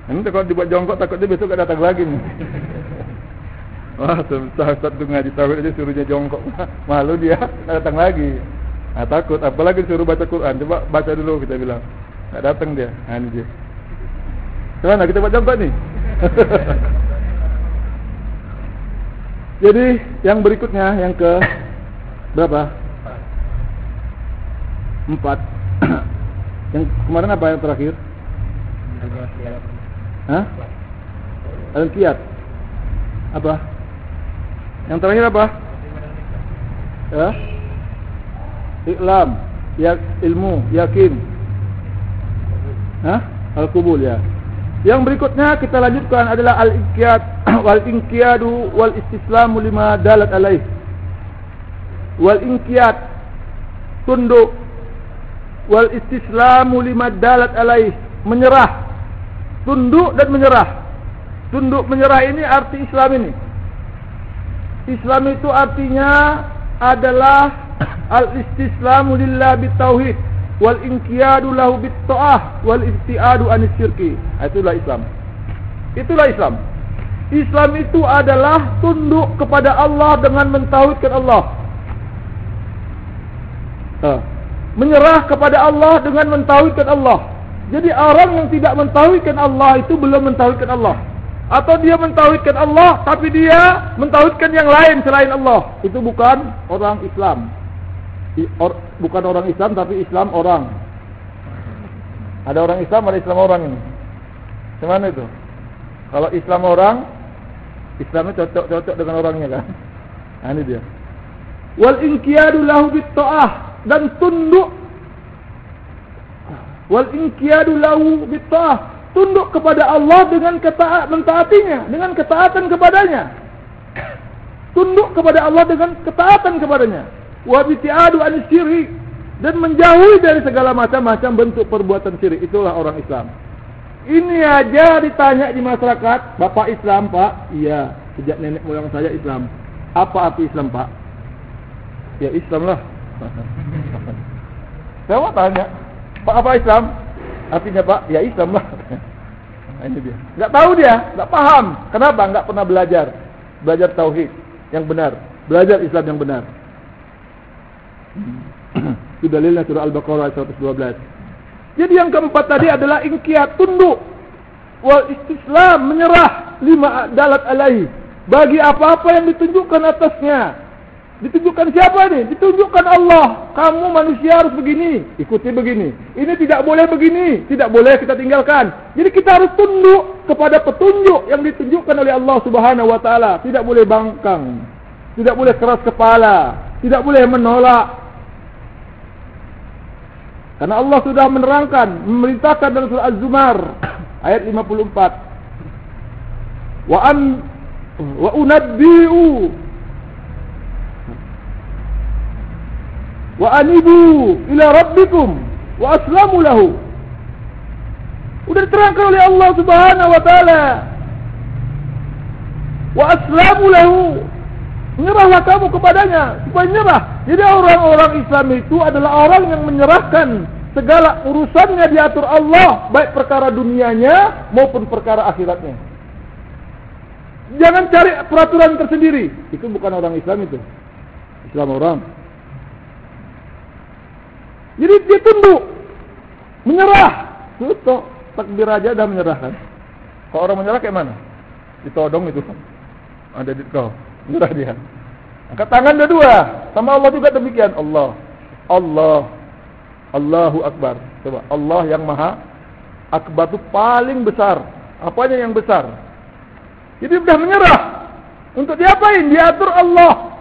Ini kalau dibuat jongkok takut dia besok tak datang lagi. *laughs* Wah, susah Ustaz tu ngaji tauhid aja suruhnya jongkok. *laughs* Malu dia, tak datang lagi. Nah, takut apalagi suruh baca Quran. Coba baca dulu kita bilang. Tak datang dia. Ha ni dia. Mana kita buat jongkok ni? Jadi yang berikutnya yang ke berapa? Empat. *coughs* yang kemarin apa yang terakhir? Hah? Al-Qiyat. Apa? Yang terakhir apa? Ya? Iklam, ya ilmu, yakin. Hah? Al-Qubul ya. Yang berikutnya kita lanjutkan adalah al-inqiyad *coughs* wal inqiyadu wal istislamu lima dalat alaih. Wal inqiyad tunduk wal istislamu lima dalat alaih, menyerah. Tunduk dan menyerah. Tunduk menyerah ini arti Islam ini. Islam itu artinya adalah *coughs* al-istislamu lillah bitauhid wal inqiyadu lahu bit ta'ah wal ibtiadu anis syirki itulah Islam itulah Islam Islam itu adalah tunduk kepada Allah dengan mentauhidkan Allah ha. Menyerah kepada Allah dengan mentauhidkan Allah jadi orang yang tidak mentauhidkan Allah itu belum mentauhidkan Allah atau dia mentauhidkan Allah tapi dia mentauhidkan yang lain selain Allah itu bukan orang Islam or, bukan orang Islam tapi Islam orang. Ada orang Islam, ada Islam orang ini. Gimana itu? Kalau Islam orang, Islamnya cocok-cocok dengan orangnya kan? *laughs* Nah, ini dia. Wal inqiyadu lahu bit ta'ah dan tunduk wal inqiyadu lahu bit ta'ah tunduk kepada Allah dengan ketaat mentaatinya dengan ketaatan kepadanya tunduk kepada Allah dengan ketaatan kepadanya wa bitiadu an syirik dan menjauhi dari segala macam-macam bentuk perbuatan syirik itulah orang Islam. Ini aja ditanya di masyarakat, Bapak Islam, Pak? Iya, sejak nenek moyang saya Islam. Apa arti Islam, Pak? Ya Islam lah. Saya tanya, Pak apa Islam? Artinya Pak, ya Islam lah. Ini dia. Enggak tahu dia, enggak paham. Kenapa? Enggak pernah belajar. Belajar tauhid yang benar, belajar Islam yang benar. *clears throat* Itu dalilnya surah Al-Baqarah ayat 112. Jadi yang keempat tadi adalah ingkiat tunduk wal istislam menyerah lima dalat alaihi bagi apa-apa yang ditunjukkan atasnya Ditunjukkan siapa ni? Ditunjukkan Allah. Kamu manusia harus begini. Ikuti begini. Ini tidak boleh begini. Tidak boleh kita tinggalkan. Jadi kita harus tunduk kepada petunjuk yang ditunjukkan oleh Allah subhanahu wa ta'ala. Tidak boleh bangkang. Tidak boleh keras kepala. Tidak boleh menolak. Karena Allah sudah menerangkan. Memerintahkan dalam surah Az-Zumar. *coughs* Ayat 54. Wa an wa unabbi'u wa anibu ila rabbikum wa aslamu lahu. Sudah diterangkan oleh Allah Subhanahu wa taala. Wa aslamu lahu. Menyerahlah kamu kepadanya supaya menyerah. Jadi orang-orang Islam itu adalah orang yang menyerahkan segala urusannya diatur Allah baik perkara dunianya maupun perkara akhiratnya. Jangan cari peraturan tersendiri. Itu bukan orang Islam itu. Islam orang jadi dia tunduk. Menyerah. Tutup. Takbir aja dah menyerah kan. Kalau orang menyerah kayak mana? Ditodong itu. Ada di kau. Menyerah dia. Angkat tangan dua-dua. Sama Allah juga demikian. Allah. Allah. Allahu Akbar. Coba. Allah yang maha. Akbar itu paling besar. Apanya yang besar? Jadi sudah menyerah. Untuk diapain? Diatur Allah.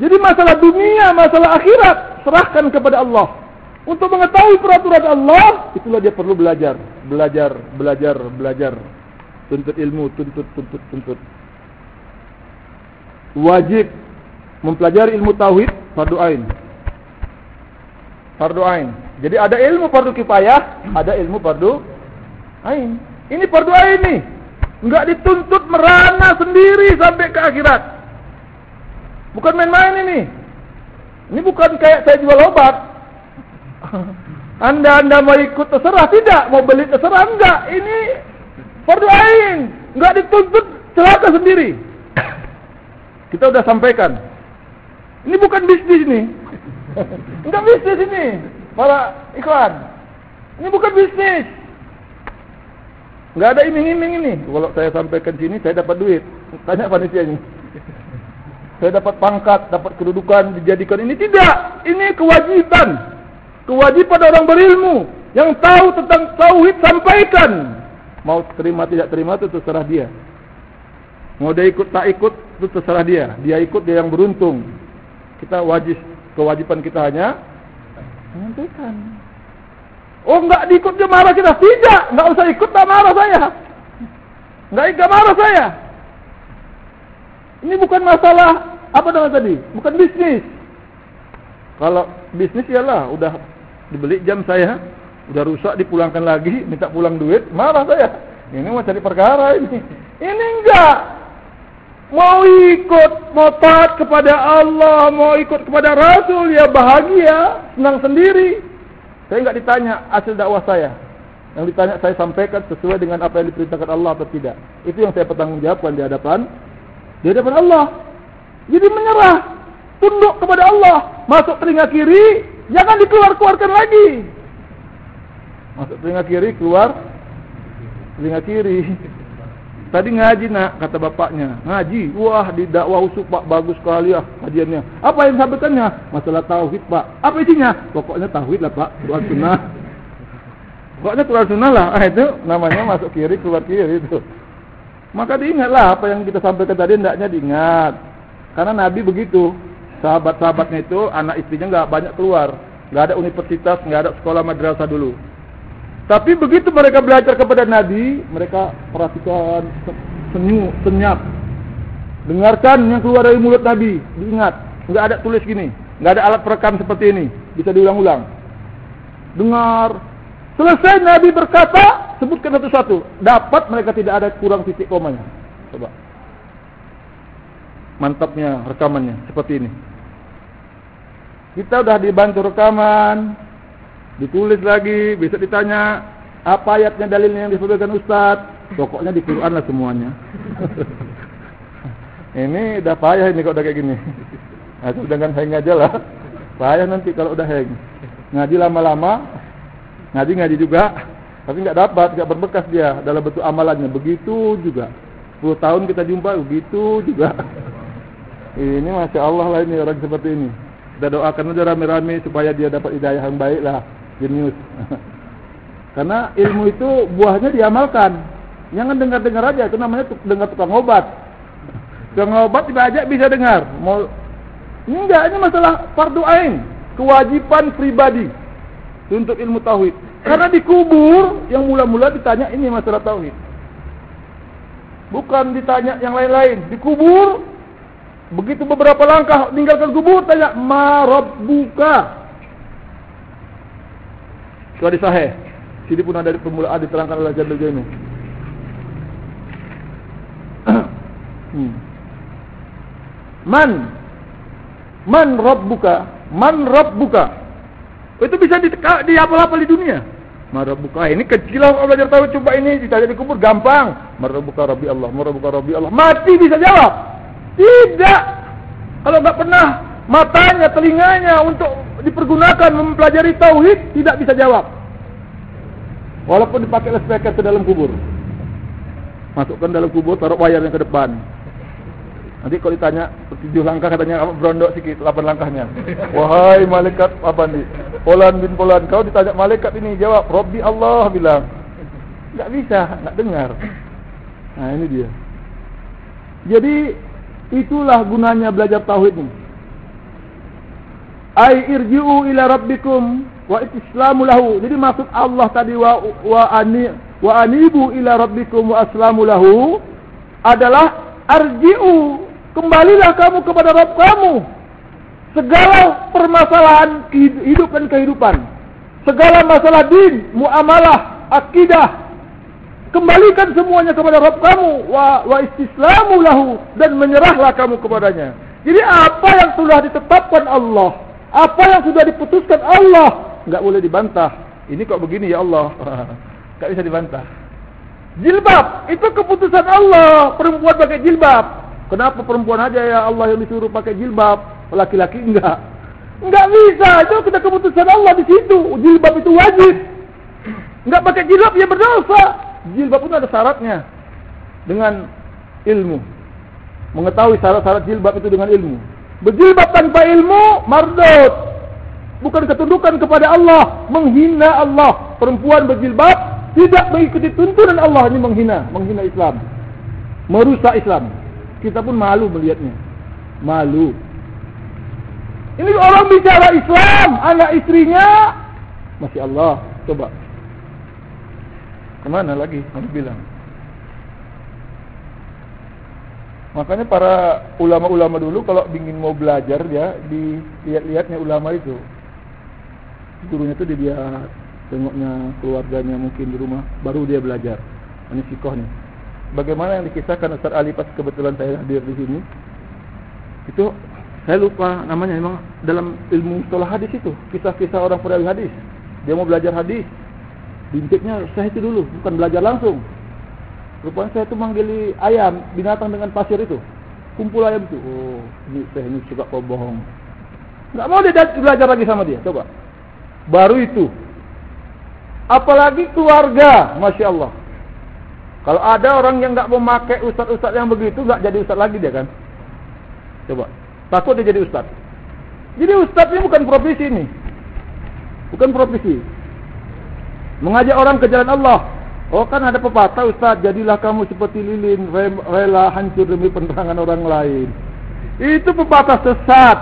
Jadi masalah dunia, masalah akhirat serahkan kepada Allah. Untuk mengetahui peraturan Allah, itulah dia perlu belajar, belajar, belajar, belajar. Tuntut ilmu, tuntut, tuntut, tuntut. Wajib mempelajari ilmu tauhid fardu ain. Fardu ain. Jadi ada ilmu fardu kifayah, ada ilmu fardu ain. Ini fardu ain nih. Enggak dituntut merana sendiri sampai ke akhirat. Bukan main-main ini. Ini bukan kayak saya jual obat. Anda anda mau ikut terserah tidak, mau beli terserah enggak. Ini fardu ain, enggak dituntut celaka sendiri. Kita sudah sampaikan. Ini bukan bisnis ini. Enggak bisnis ini. Para iklan. Ini bukan bisnis. Enggak ada iming-iming ini. Kalau saya sampaikan sini saya dapat duit. Tanya panitia ini saya dapat pangkat, dapat kedudukan, dijadikan ini tidak. Ini kewajiban. Kewajiban orang berilmu yang tahu tentang tauhid sampaikan. Mau terima tidak terima itu terserah dia. Mau dia ikut tak ikut itu terserah dia. Dia ikut dia yang beruntung. Kita wajib kewajiban kita hanya menyampaikan. Oh enggak diikut dia marah kita. Tidak, enggak usah ikut tak marah saya. Enggak ikut marah saya. Ini bukan masalah apa nama tadi? Bukan bisnis. Kalau bisnis ialah udah dibeli jam saya, udah rusak dipulangkan lagi, minta pulang duit, marah saya. Ini mau cari perkara ini. Ini enggak. Mau ikut, mau taat kepada Allah, mau ikut kepada Rasul, ya bahagia, senang sendiri. Saya enggak ditanya hasil dakwah saya. Yang ditanya saya sampaikan sesuai dengan apa yang diperintahkan Allah atau tidak. Itu yang saya bertanggungjawabkan di hadapan di hadapan Allah. Jadi menyerah, tunduk kepada Allah, masuk telinga kiri, jangan dikeluar-keluarkan lagi. Masuk telinga kiri, keluar telinga kiri. Tadi ngaji nak, kata bapaknya. Ngaji, wah di dakwah usuk pak, bagus sekali ya kajiannya. Apa yang sampaikannya? Masalah tauhid pak. Apa isinya? Pokoknya tauhid lah pak, Quran sunnah. Pokoknya Quran sunnah lah, ah, itu namanya masuk kiri, keluar kiri itu. Maka diingatlah apa yang kita sampaikan tadi hendaknya diingat. Karena Nabi begitu. Sahabat-sahabatnya itu anak istrinya enggak banyak keluar. Enggak ada universitas, enggak ada sekolah madrasah dulu. Tapi begitu mereka belajar kepada Nabi, mereka perhatikan senyum, senyap. Dengarkan yang keluar dari mulut Nabi, diingat. Enggak ada tulis gini, enggak ada alat perekam seperti ini, bisa diulang-ulang. Dengar. Selesai Nabi berkata, sebutkan satu-satu. Dapat mereka tidak ada kurang titik komanya. Coba. Mantapnya rekamannya seperti ini. Kita sudah dibantu rekaman, ditulis lagi, bisa ditanya. Apa ayatnya dalilnya yang disebutkan Ustaz? Pokoknya di Quran lah semuanya. *laughs* ini udah payah ini kalau udah kayak gini. Nah, itu dengan hang aja lah. Payah nanti kalau udah hang. Ngaji lama-lama, ngaji-ngaji juga, tapi nggak dapat, nggak berbekas dia dalam bentuk amalannya. Begitu juga. 10 tahun kita jumpa, begitu juga. *laughs* Ini masya Allah lah ini orang seperti ini. Kita doakan aja rame-rame supaya dia dapat hidayah yang baik lah. Jenius. *laughs* Karena ilmu itu buahnya diamalkan. Jangan dengar-dengar aja. Itu namanya dengar tukang obat. *laughs* Tukang obat tidak aja bisa dengar. Mau enggak, ini masalah fardu ain, kewajiban pribadi untuk ilmu tauhid. Karena dikubur yang mula-mula ditanya ini masalah tauhid. Bukan ditanya yang lain-lain, dikubur Begitu beberapa langkah meninggalkan kubur tanya ma rabbuka. Itu hadis sahih. Sini pun ada permulaan diterangkan oleh Jabir Jainu. *clears throat* hmm. Man Man rabbuka Man rabbuka Itu bisa di, di apa-apa di dunia Man rabbuka Ini kecil lah belajar tahu Coba ini ditanya di kubur Gampang Man rabbuka rabbi Allah Man rabbuka rabbi Allah Mati bisa jawab tidak. Kalau enggak pernah matanya, telinganya untuk dipergunakan mempelajari tauhid tidak bisa jawab. Walaupun dipakai speaker ke dalam kubur. Masukkan dalam kubur, taruh wayarnya ke depan. Nanti kalau ditanya tujuh langkah katanya apa berondok sikit delapan langkahnya. Wahai malaikat apa ni? Polan bin Polan kau ditanya malaikat ini jawab Robbi Allah bilang. Enggak bisa, enggak dengar. Nah ini dia. Jadi Itulah gunanya belajar tauhid ini. Ai irji'u ila rabbikum wa islamu lahu. Jadi maksud Allah tadi wa wa ani wa anibu ila rabbikum wa aslamu lahu adalah arji'u kembalilah kamu kepada Rabb kamu. Segala permasalahan hidup dan kehidupan, segala masalah din, muamalah, akidah, Kembalikan semuanya kepada Rabb kamu wa wa istislamu lahu dan menyerahlah kamu kepadanya. Jadi apa yang sudah ditetapkan Allah, apa yang sudah diputuskan Allah, enggak boleh dibantah. Ini kok begini ya Allah? *laughs* Enggak bisa dibantah. Jilbab itu keputusan Allah, perempuan pakai jilbab. Kenapa perempuan aja ya Allah yang disuruh pakai jilbab, laki-laki enggak? Enggak bisa, itu kita keputusan Allah di situ. Jilbab itu wajib. Enggak pakai jilbab ya berdosa jilbab pun ada syaratnya dengan ilmu. Mengetahui syarat-syarat jilbab itu dengan ilmu. Berjilbab tanpa ilmu mardut. Bukan ketundukan kepada Allah, menghina Allah. Perempuan berjilbab tidak mengikuti tuntunan Allah ini menghina, menghina Islam. Merusak Islam. Kita pun malu melihatnya. Malu. Ini orang bicara Islam, anak istrinya masih Allah. Coba Kemana lagi? Kamu bilang. Makanya para ulama-ulama dulu kalau ingin mau belajar ya dilihat-lihatnya ulama itu. Gurunya itu dia tengoknya keluarganya mungkin di rumah baru dia belajar. Ini sikoh nih. Bagaimana yang dikisahkan Ustaz Ali pas kebetulan saya hadir di sini. Itu saya lupa namanya memang dalam ilmu sekolah hadis itu, kisah-kisah orang perawi hadis. Dia mau belajar hadis, Bintiknya saya itu dulu, bukan belajar langsung. Rupanya saya itu manggil ayam, binatang dengan pasir itu. Kumpul ayam itu. Oh, ini saya ini suka kau bohong. Enggak mau dia belajar lagi sama dia, coba. Baru itu. Apalagi keluarga, Masya Allah. Kalau ada orang yang enggak mau pakai ustaz-ustaz yang begitu, enggak jadi ustaz lagi dia kan. Coba. Takut dia jadi ustaz. Jadi ustaz ini bukan profesi ini. Bukan profesi. Mengajak orang ke jalan Allah. Oh kan ada pepatah Ustaz, jadilah kamu seperti lilin rela hancur demi penerangan orang lain. Itu pepatah sesat.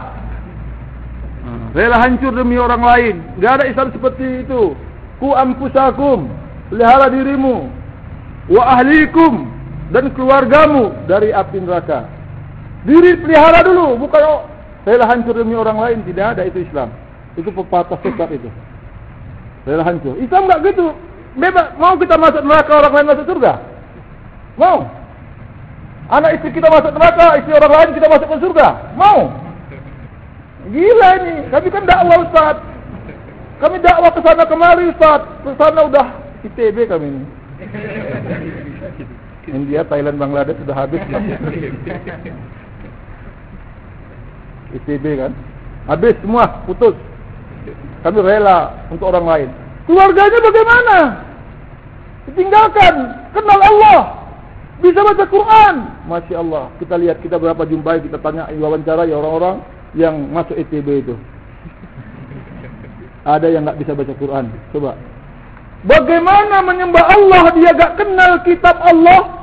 Hmm, rela hancur demi orang lain. Enggak ada Islam seperti itu. Ku ampusakum, pelihara dirimu wa ahlikum dan keluargamu dari api neraka. Diri pelihara dulu, bukan oh, rela hancur demi orang lain, tidak ada itu Islam. Itu pepatah sesat itu. Rela hancur. Islam enggak gitu. Bebas. Mau kita masuk neraka orang lain masuk surga? Mau? Anak istri kita masuk neraka, istri orang lain kita masuk ke surga? Mau? Gila ini. Kami kan dakwah Ustaz. Kami dakwah ke sana kemari Ustaz. Ke sana udah ITB kami ini. *laughs* India, Thailand, Bangladesh sudah habis. ITB kan. Habis semua, putus. Kami rela untuk orang lain. Keluarganya bagaimana? Ditinggalkan. Kenal Allah. Bisa baca Quran. Masya Allah. Kita lihat, kita berapa jumpai, kita tanya, wawancara ya orang-orang yang masuk ITB itu. Ada yang tak bisa baca Quran. Coba. Bagaimana menyembah Allah dia tak kenal kitab Allah?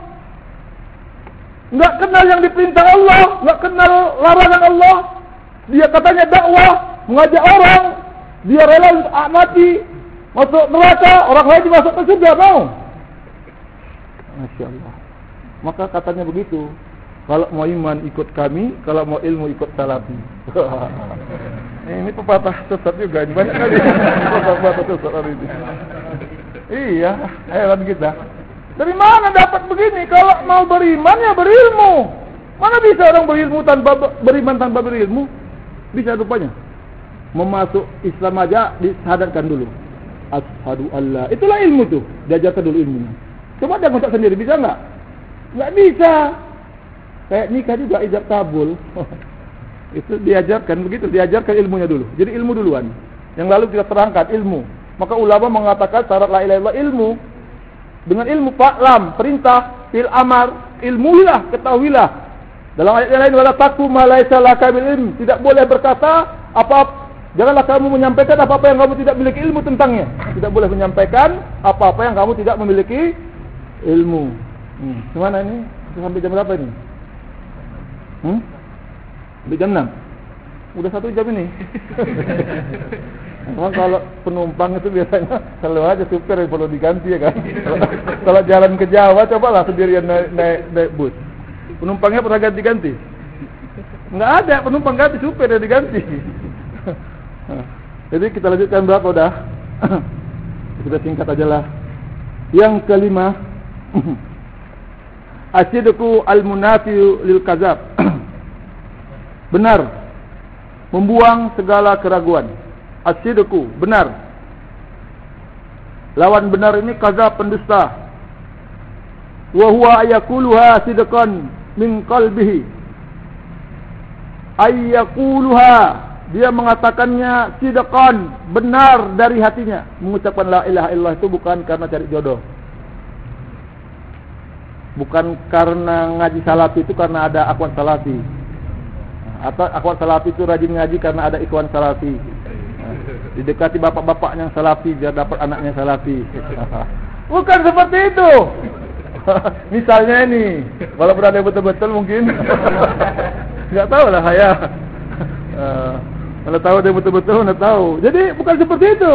Tak kenal yang diperintah Allah, tak kenal larangan Allah. Dia katanya dakwah, mengajak orang, dia rela untuk mati, masuk neraka, orang lain masuk ke surga mau. Masya Allah. Maka katanya begitu. Kalau mau iman ikut kami, kalau mau ilmu ikut salafi. *laughs* ini pepatah sesat juga, ini banyak kali *laughs* pepatah sesat hari ini. Iya, heran kita. Dari mana dapat begini? Kalau mau beriman ya berilmu. Mana bisa orang berilmu tanpa beriman tanpa berilmu? Bisa rupanya. Memasuk Islam aja disadarkan dulu. Ashadu Allah. Itulah ilmu tu. Diajarkan dulu ilmunya. Coba dia ngotak sendiri. Bisa enggak? Enggak bisa. Kayak nikah juga ijab kabul. *laughs* Itu diajarkan begitu. Diajarkan ilmunya dulu. Jadi ilmu duluan. Yang lalu kita terangkan ilmu. Maka ulama mengatakan syarat la ilaha illallah ilmu. Dengan ilmu fa'lam, perintah, fil amar, ilmuilah, ketahuilah. Dalam ayat yang lain wala taqu ma laysa laka ilm. Tidak boleh berkata apa janganlah kamu menyampaikan apa-apa yang kamu tidak memiliki ilmu tentangnya. Tidak boleh menyampaikan apa-apa yang kamu tidak memiliki ilmu. Hmm. Gimana ini? Sampai jam berapa ini? Hmm? Sampai jam 6. Udah satu jam ini. *laughs* Memang kalau penumpang itu biasanya selalu aja supir yang perlu diganti ya kan. *laughs* kalau jalan ke Jawa cobalah sendirian naik, naik, naik bus. Penumpangnya pernah ganti-ganti? Enggak ada penumpang ganti supir yang diganti. *laughs* Jadi kita lanjutkan berapa dah? *coughs* kita singkat aja lah. Yang kelima, *coughs* asyidku al-munafi lil kazab. *coughs* Benar. Membuang segala keraguan. Asidku benar. Lawan benar ini kazab pendusta. Wa huwa ayakuluha sidqan min qalbihi. Ayakuluha dia mengatakannya sidqan benar dari hatinya. Mengucapkan la ilaha illallah itu bukan karena cari jodoh. Bukan karena ngaji salafi itu karena ada akwat salafi. Atau akwat salafi itu rajin ngaji karena ada ikhwan salafi didekati bapak-bapak yang salafi biar dapat anaknya salafi. *laughs* Bukan seperti itu. *laughs* Misalnya ini, kalau berada betul-betul mungkin, *laughs* nggak tahu lah saya. Kalau tahu dia betul-betul, nggak tahu. Jadi bukan seperti itu.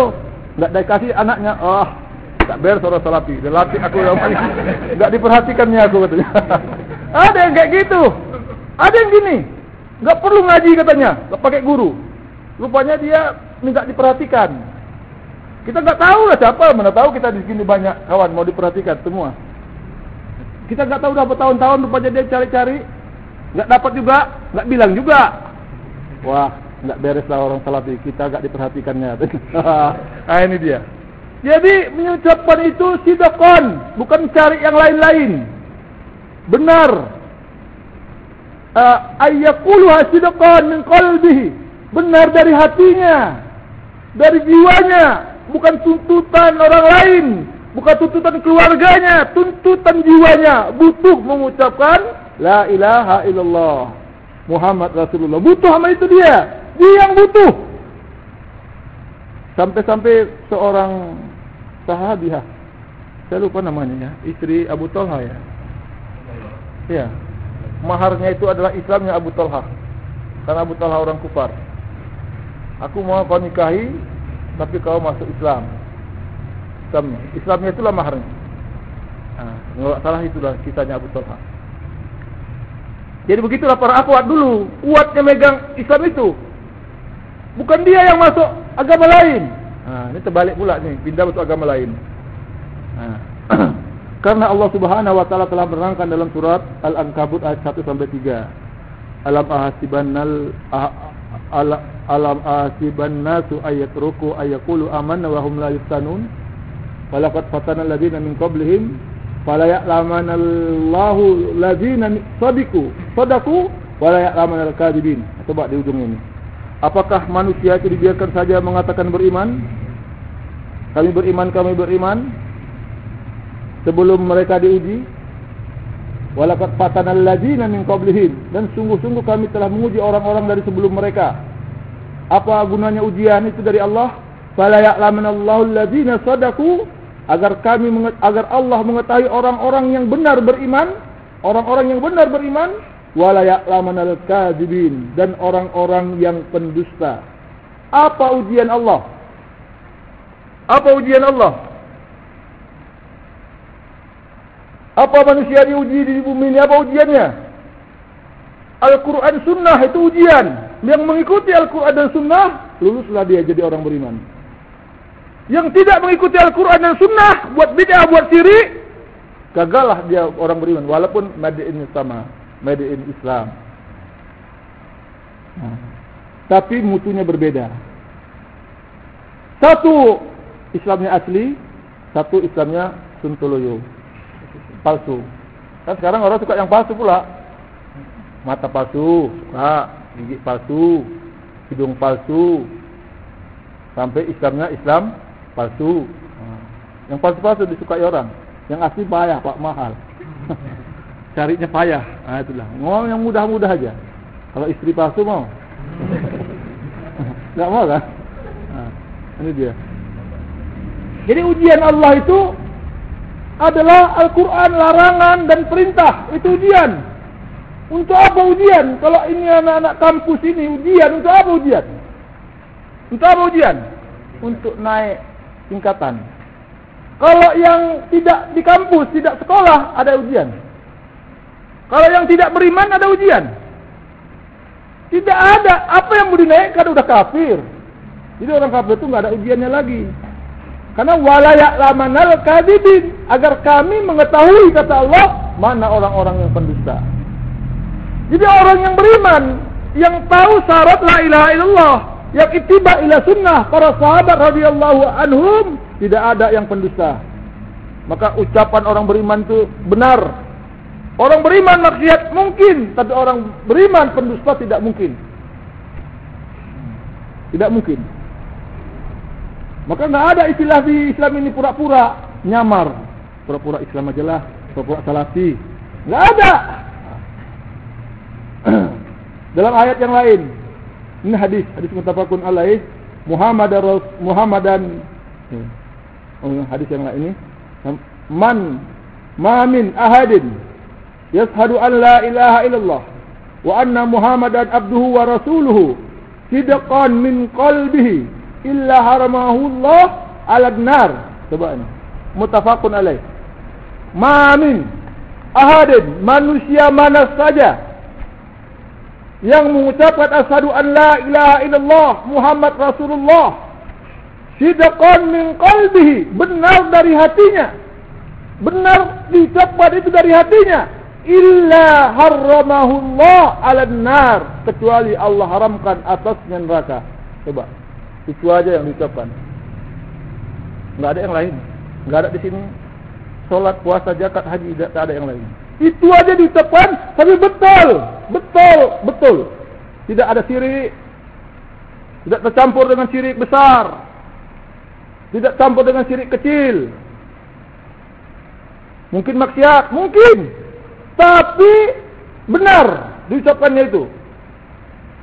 Nggak dikasih anaknya, oh, tak ber seorang salafi. Dia latih aku yang paling, nggak diperhatikannya aku katanya. Ada yang kayak gitu. Ada yang gini, nggak perlu ngaji katanya, nggak pakai guru. Rupanya dia minta diperhatikan. Kita nggak tahu lah siapa, mana tahu kita di sini banyak kawan mau diperhatikan semua. Kita nggak tahu berapa tahun-tahun rupanya dia cari-cari, nggak dapat juga, nggak bilang juga. Wah, nggak beres lah orang salafi, kita nggak diperhatikannya. nah *laughs* ini dia. Jadi mengucapkan itu sidakon, bukan cari yang lain-lain. Benar. Uh, Ayyakuluha sidakon min qalbihi. Benar dari hatinya dari jiwanya, bukan tuntutan orang lain, bukan tuntutan keluarganya, tuntutan jiwanya butuh mengucapkan la ilaha illallah Muhammad Rasulullah. Butuh sama itu dia. Dia yang butuh. Sampai-sampai seorang sahabiah, saya lupa namanya ya, istri Abu Talha ya. Ya. Maharnya itu adalah Islamnya Abu Talha. Karena Abu Talha orang kufar. Aku mau kau nikahi Tapi kau masuk Islam. Islamnya. Islamnya itulah Kalau ha, salah itulah kisahnya Abu Talha. Jadi begitulah para akhwat dulu. Kuatnya megang Islam itu. Bukan dia yang masuk agama lain. Ha, Ini terbalik pula nih Pindah masuk agama lain. Ha. *clears throat* Karena Allah subhanahu wa ta'ala telah menerangkan dalam surat Al-Ankabut ayat 1 sampai 3 Alam ahasibannal alam asiban nasu ayat ruku ayakulu amanna wa hum la yuftanun. Walaqad fatana alladziina min qablihim fala ya'lamanna Allahu alladziina sadiqu sadaku wala ya'lamanna al-kadzibin coba di ujung ini. Apakah manusia itu dibiarkan saja mengatakan beriman? Kami beriman kami beriman. Sebelum mereka diuji walaqad fatana alladziina min qablihim. Dan sungguh-sungguh kami telah menguji orang-orang dari sebelum mereka apa gunanya ujian itu dari Allah? Fala ya'lamanallahu alladziina sadaku. Agar kami agar Allah mengetahui orang-orang yang benar beriman orang-orang yang benar beriman wala ya'lamanal kadzibin dan orang-orang yang pendusta. Apa ujian Allah? Apa ujian Allah? Apa manusia diuji di bumi ini? Apa ujiannya? Al-Quran Sunnah itu ujian yang mengikuti Al-Quran dan Sunnah luluslah dia jadi orang beriman. Yang tidak mengikuti Al-Quran dan Sunnah buat bid'ah buat syirik gagallah dia orang beriman. Walaupun made in sama made in Islam. Nah. tapi mutunya berbeda. Satu Islamnya asli satu Islamnya suntoloyo. Palsu. Kan sekarang orang suka yang palsu pula. Mata palsu suka gigi palsu hidung palsu sampai Islamnya Islam palsu. Yang palsu-palsu disukai orang. Yang asli payah, pak mahal. *laughs* Carinya payah. Nah, itulah. Ngomong yang mudah-mudah aja. Kalau istri palsu mau. *laughs* Enggak mau kan? Nah, ini dia. Jadi ujian Allah itu adalah Al-Quran larangan dan perintah. Itu ujian. Untuk apa ujian? Kalau ini anak-anak kampus ini ujian, untuk apa ujian? Untuk apa ujian? Untuk naik tingkatan. Kalau yang tidak di kampus, tidak sekolah, ada ujian. Kalau yang tidak beriman, ada ujian. Tidak ada. Apa yang mau dinaikkan, sudah kafir. Jadi orang kafir itu tidak ada ujiannya lagi. Karena walayak lamanal kadibin. Agar kami mengetahui, kata Allah, mana orang-orang yang pendusta. Jadi orang yang beriman, yang tahu syarat la ilaha illallah, yang itiba ila sunnah para sahabat radhiyallahu anhum tidak ada yang pendusta. Maka ucapan orang beriman itu benar. Orang beriman maksiat mungkin, tapi orang beriman pendusta tidak mungkin. Tidak mungkin. Maka enggak ada istilah di Islam ini pura-pura nyamar. Pura-pura Islam aja lah, pura-pura salafi. Enggak ada. Dalam ayat yang lain, ini hadis, hadis mutafakun alaih. Muhammad Ras Muhammadan. Oh, hadis yang lain ini. Man ma min ahadin yashhadu an la ilaha illallah wa anna Muhammadan abduhu wa rasuluhu sidqan min qalbihi illa haramahu Allah ala nar. Coba ini. Mutafakun alaih. Ma min ahadin manusia mana saja yang mengucapkan asyhadu an la ilaha illallah Muhammad Rasulullah sidqan min qalbihi benar dari hatinya. Benar diucapkan itu dari hatinya. Illa harramahu Allah ala nar kecuali Allah haramkan atasnya neraka. Coba itu aja yang diucapkan. Enggak ada yang lain. Enggak ada di sini. Salat puasa zakat haji tidak ada yang lain itu aja diucapkan tapi betul. Betul, betul. Tidak ada syirik. Tidak tercampur dengan syirik besar. Tidak campur dengan syirik kecil. Mungkin maksiat, mungkin. Tapi benar diucapkannya itu.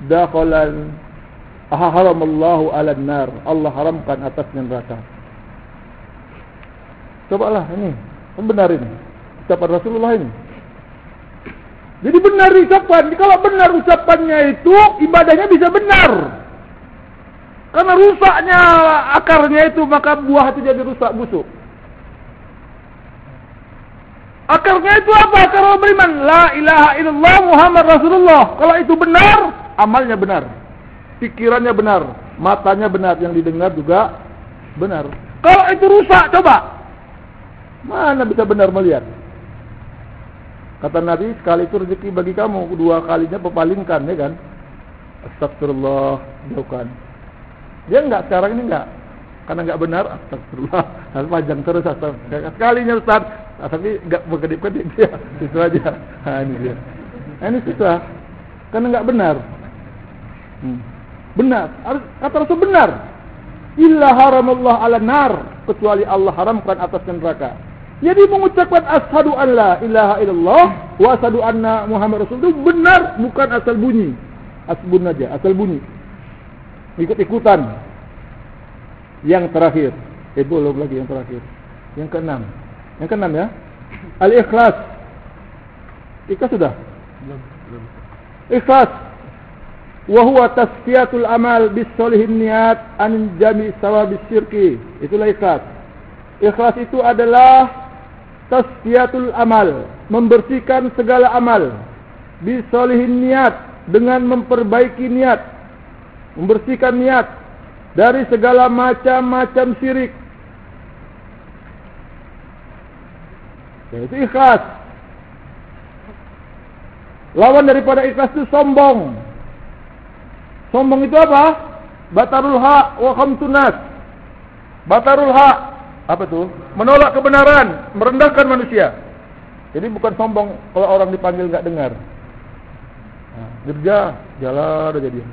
Dakhalan aharamallahu 'alan nar. Allah haramkan atasnya neraka. Cobalah ini, benar ini. Ucapan Rasulullah ini. Jadi benar ucapan. Kalau benar ucapannya itu ibadahnya bisa benar. Karena rusaknya akarnya itu maka buah itu jadi rusak busuk. Akarnya itu apa? Akar beriman. La ilaha illallah Muhammad Rasulullah. Kalau itu benar, amalnya benar. Pikirannya benar. Matanya benar. Yang didengar juga benar. Kalau itu rusak, coba. Mana bisa benar melihat? Kata Nabi, sekali itu rezeki bagi kamu, dua kalinya pepalingkan, ya kan? Astagfirullah, jauhkan. Dia enggak, sekarang ini enggak. karena enggak benar astagfirullah *laughs* harus panjang terus astagfirullah sekalinya Ustaz. Tapi enggak berkedip-kedip dia *laughs* itu aja. Ha, ini dia. Ini susah. Karena enggak benar. Hmm. benar. Kata Rasul benar. Illa haramallah ala nar. Kecuali Allah haramkan atas neraka jadi mengucapkan ashadu an la ilaha illallah wa ashadu anna Muhammad Rasul itu benar bukan asal bunyi. Asbun aja, asal bunyi. Ikut-ikutan. Yang terakhir. Eh belum lagi yang terakhir. Yang keenam. Yang keenam ya. Al-ikhlas. Ikhlas sudah? Belum. belum. Ikhlas. Wahuwa tasfiyatul amal bis solihin niat an jami sawabis syirki. Itulah ikhlas. Ikhlas itu adalah tasfiyatul amal membersihkan segala amal. Bisolihin niat dengan memperbaiki niat. Membersihkan niat dari segala macam-macam syirik. Itu ikhlas. Lawan daripada ikhlas itu sombong. Sombong itu apa? Batarul haq wa khamtun nas. Batarul haq apa tu? Menolak kebenaran, merendahkan manusia. Jadi bukan sombong kalau orang dipanggil enggak dengar. Mirja, jalan aja dia.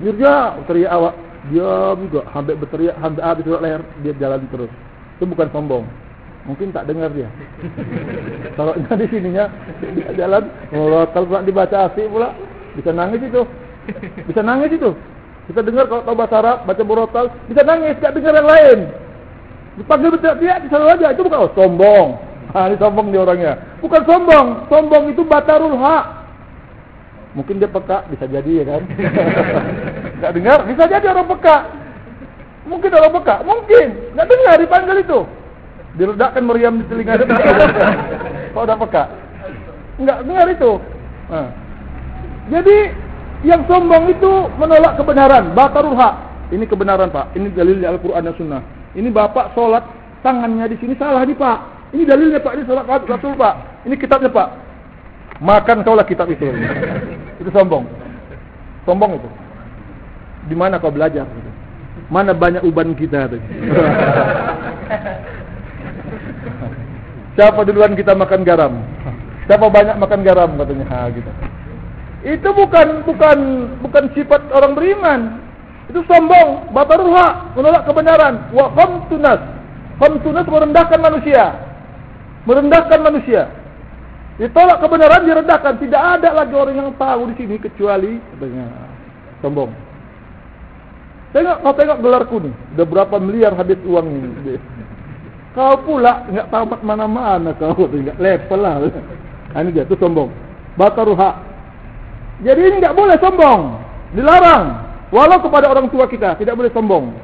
Mirja, teriak awak. Dia juga sampai berteriak, sampai habis leher, dia jalan terus. Itu bukan sombong. Mungkin tak dengar dia. *laughs* Kalau di sininya, dia jalan, merotal pula dibaca asik pula. Bisa nangis itu. Bisa nangis itu. Kita dengar kalau tahu bahasa Arab, baca murotal, bisa nangis, tak dengar yang lain. Dipanggil berteriak selalu aja itu bukan oh, sombong. Ah ini sombong dia orangnya. Bukan sombong, sombong itu batarul hak. Mungkin dia peka, bisa jadi ya kan? *laughs* Enggak dengar, bisa jadi orang peka. Mungkin orang peka, mungkin. Enggak dengar dipanggil itu. Diledakkan meriam di telinga. Kalau udah peka. Enggak dengar itu. Nah. Jadi yang sombong itu menolak kebenaran, batarul hak. Ini kebenaran Pak. Ini dalil Al-Quran dan Sunnah. Ini bapak solat tangannya di sini salah nih pak. Ini dalilnya pak, ini solat betul pak. Ini kitabnya pak. Makan kau lah kitab itu. itu sombong. Sombong itu. Di mana kau belajar? Mana banyak uban kita? Siapa duluan kita makan garam? Siapa banyak makan garam katanya? Ha, gitu. Itu bukan bukan bukan sifat orang beriman. Itu sombong, batarul hak, menolak kebenaran. Wa khamtunas. Khamtunas merendahkan manusia. Merendahkan manusia. Ditolak kebenaran, direndahkan. Tidak ada lagi orang yang tahu di sini kecuali dengan sombong. Tengok, kau tengok gelarku ni. Sudah berapa miliar habis uang ini. *laughs* Kau pula enggak tamat mana-mana kau. *laughs* Enggak level lah. *laughs* Ini dia, itu sombong. Batarul hak. Jadi ini enggak boleh sombong. Dilarang. Walau kepada orang tua kita tidak boleh sombong.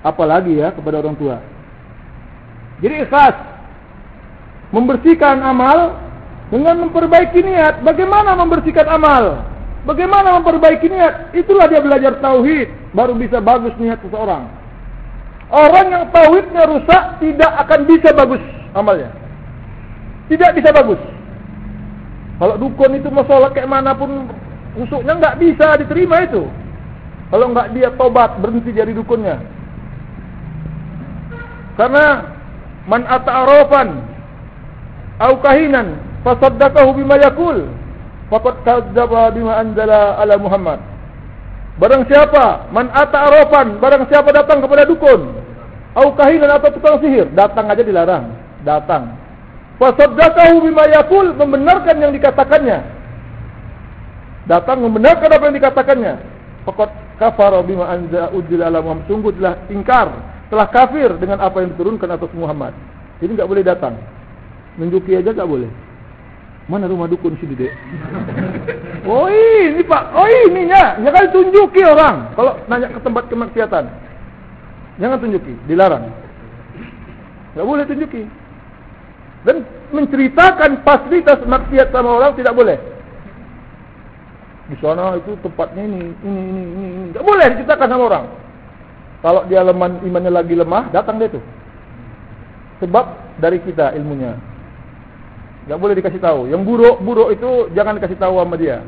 Apalagi ya kepada orang tua. Jadi ikhlas membersihkan amal dengan memperbaiki niat. Bagaimana membersihkan amal? Bagaimana memperbaiki niat? Itulah dia belajar tauhid baru bisa bagus niat seseorang. Orang yang tauhidnya rusak tidak akan bisa bagus amalnya. Tidak bisa bagus. Kalau dukun itu masalah kayak manapun rusuknya enggak bisa diterima itu. Kalau enggak dia tobat berhenti jadi dukunnya. Karena man ata'arafan au kahinan fasaddaqahu bima yaqul faqad kadzdzaba bima anzala ala Muhammad. Barang siapa man ata'arafan, barang siapa datang kepada dukun au kahinan atau tukang sihir, datang aja dilarang, datang. Fasaddaqahu bima yaqul membenarkan yang dikatakannya. Datang membenarkan apa yang dikatakannya. Faqad kafara bima anza udil ala Muhammad. Sungguh telah ingkar telah kafir dengan apa yang diturunkan atas Muhammad. Jadi enggak boleh datang. Menunjuki aja enggak boleh. Mana rumah dukun sini dek *laughs* oh ini pak. Oh ininya. Jangan tunjuki orang. Kalau nanya ke tempat kemaksiatan. Jangan tunjuki. Dilarang. Enggak boleh tunjuki. Dan menceritakan fasilitas maksiat sama orang tidak boleh di sana itu tempatnya ini, ini, ini, ini. Tak boleh diceritakan sama orang. Kalau dia lemah, imannya lagi lemah, datang dia tu. Sebab dari kita ilmunya. Tak boleh dikasih tahu. Yang buruk-buruk itu jangan dikasih tahu sama dia.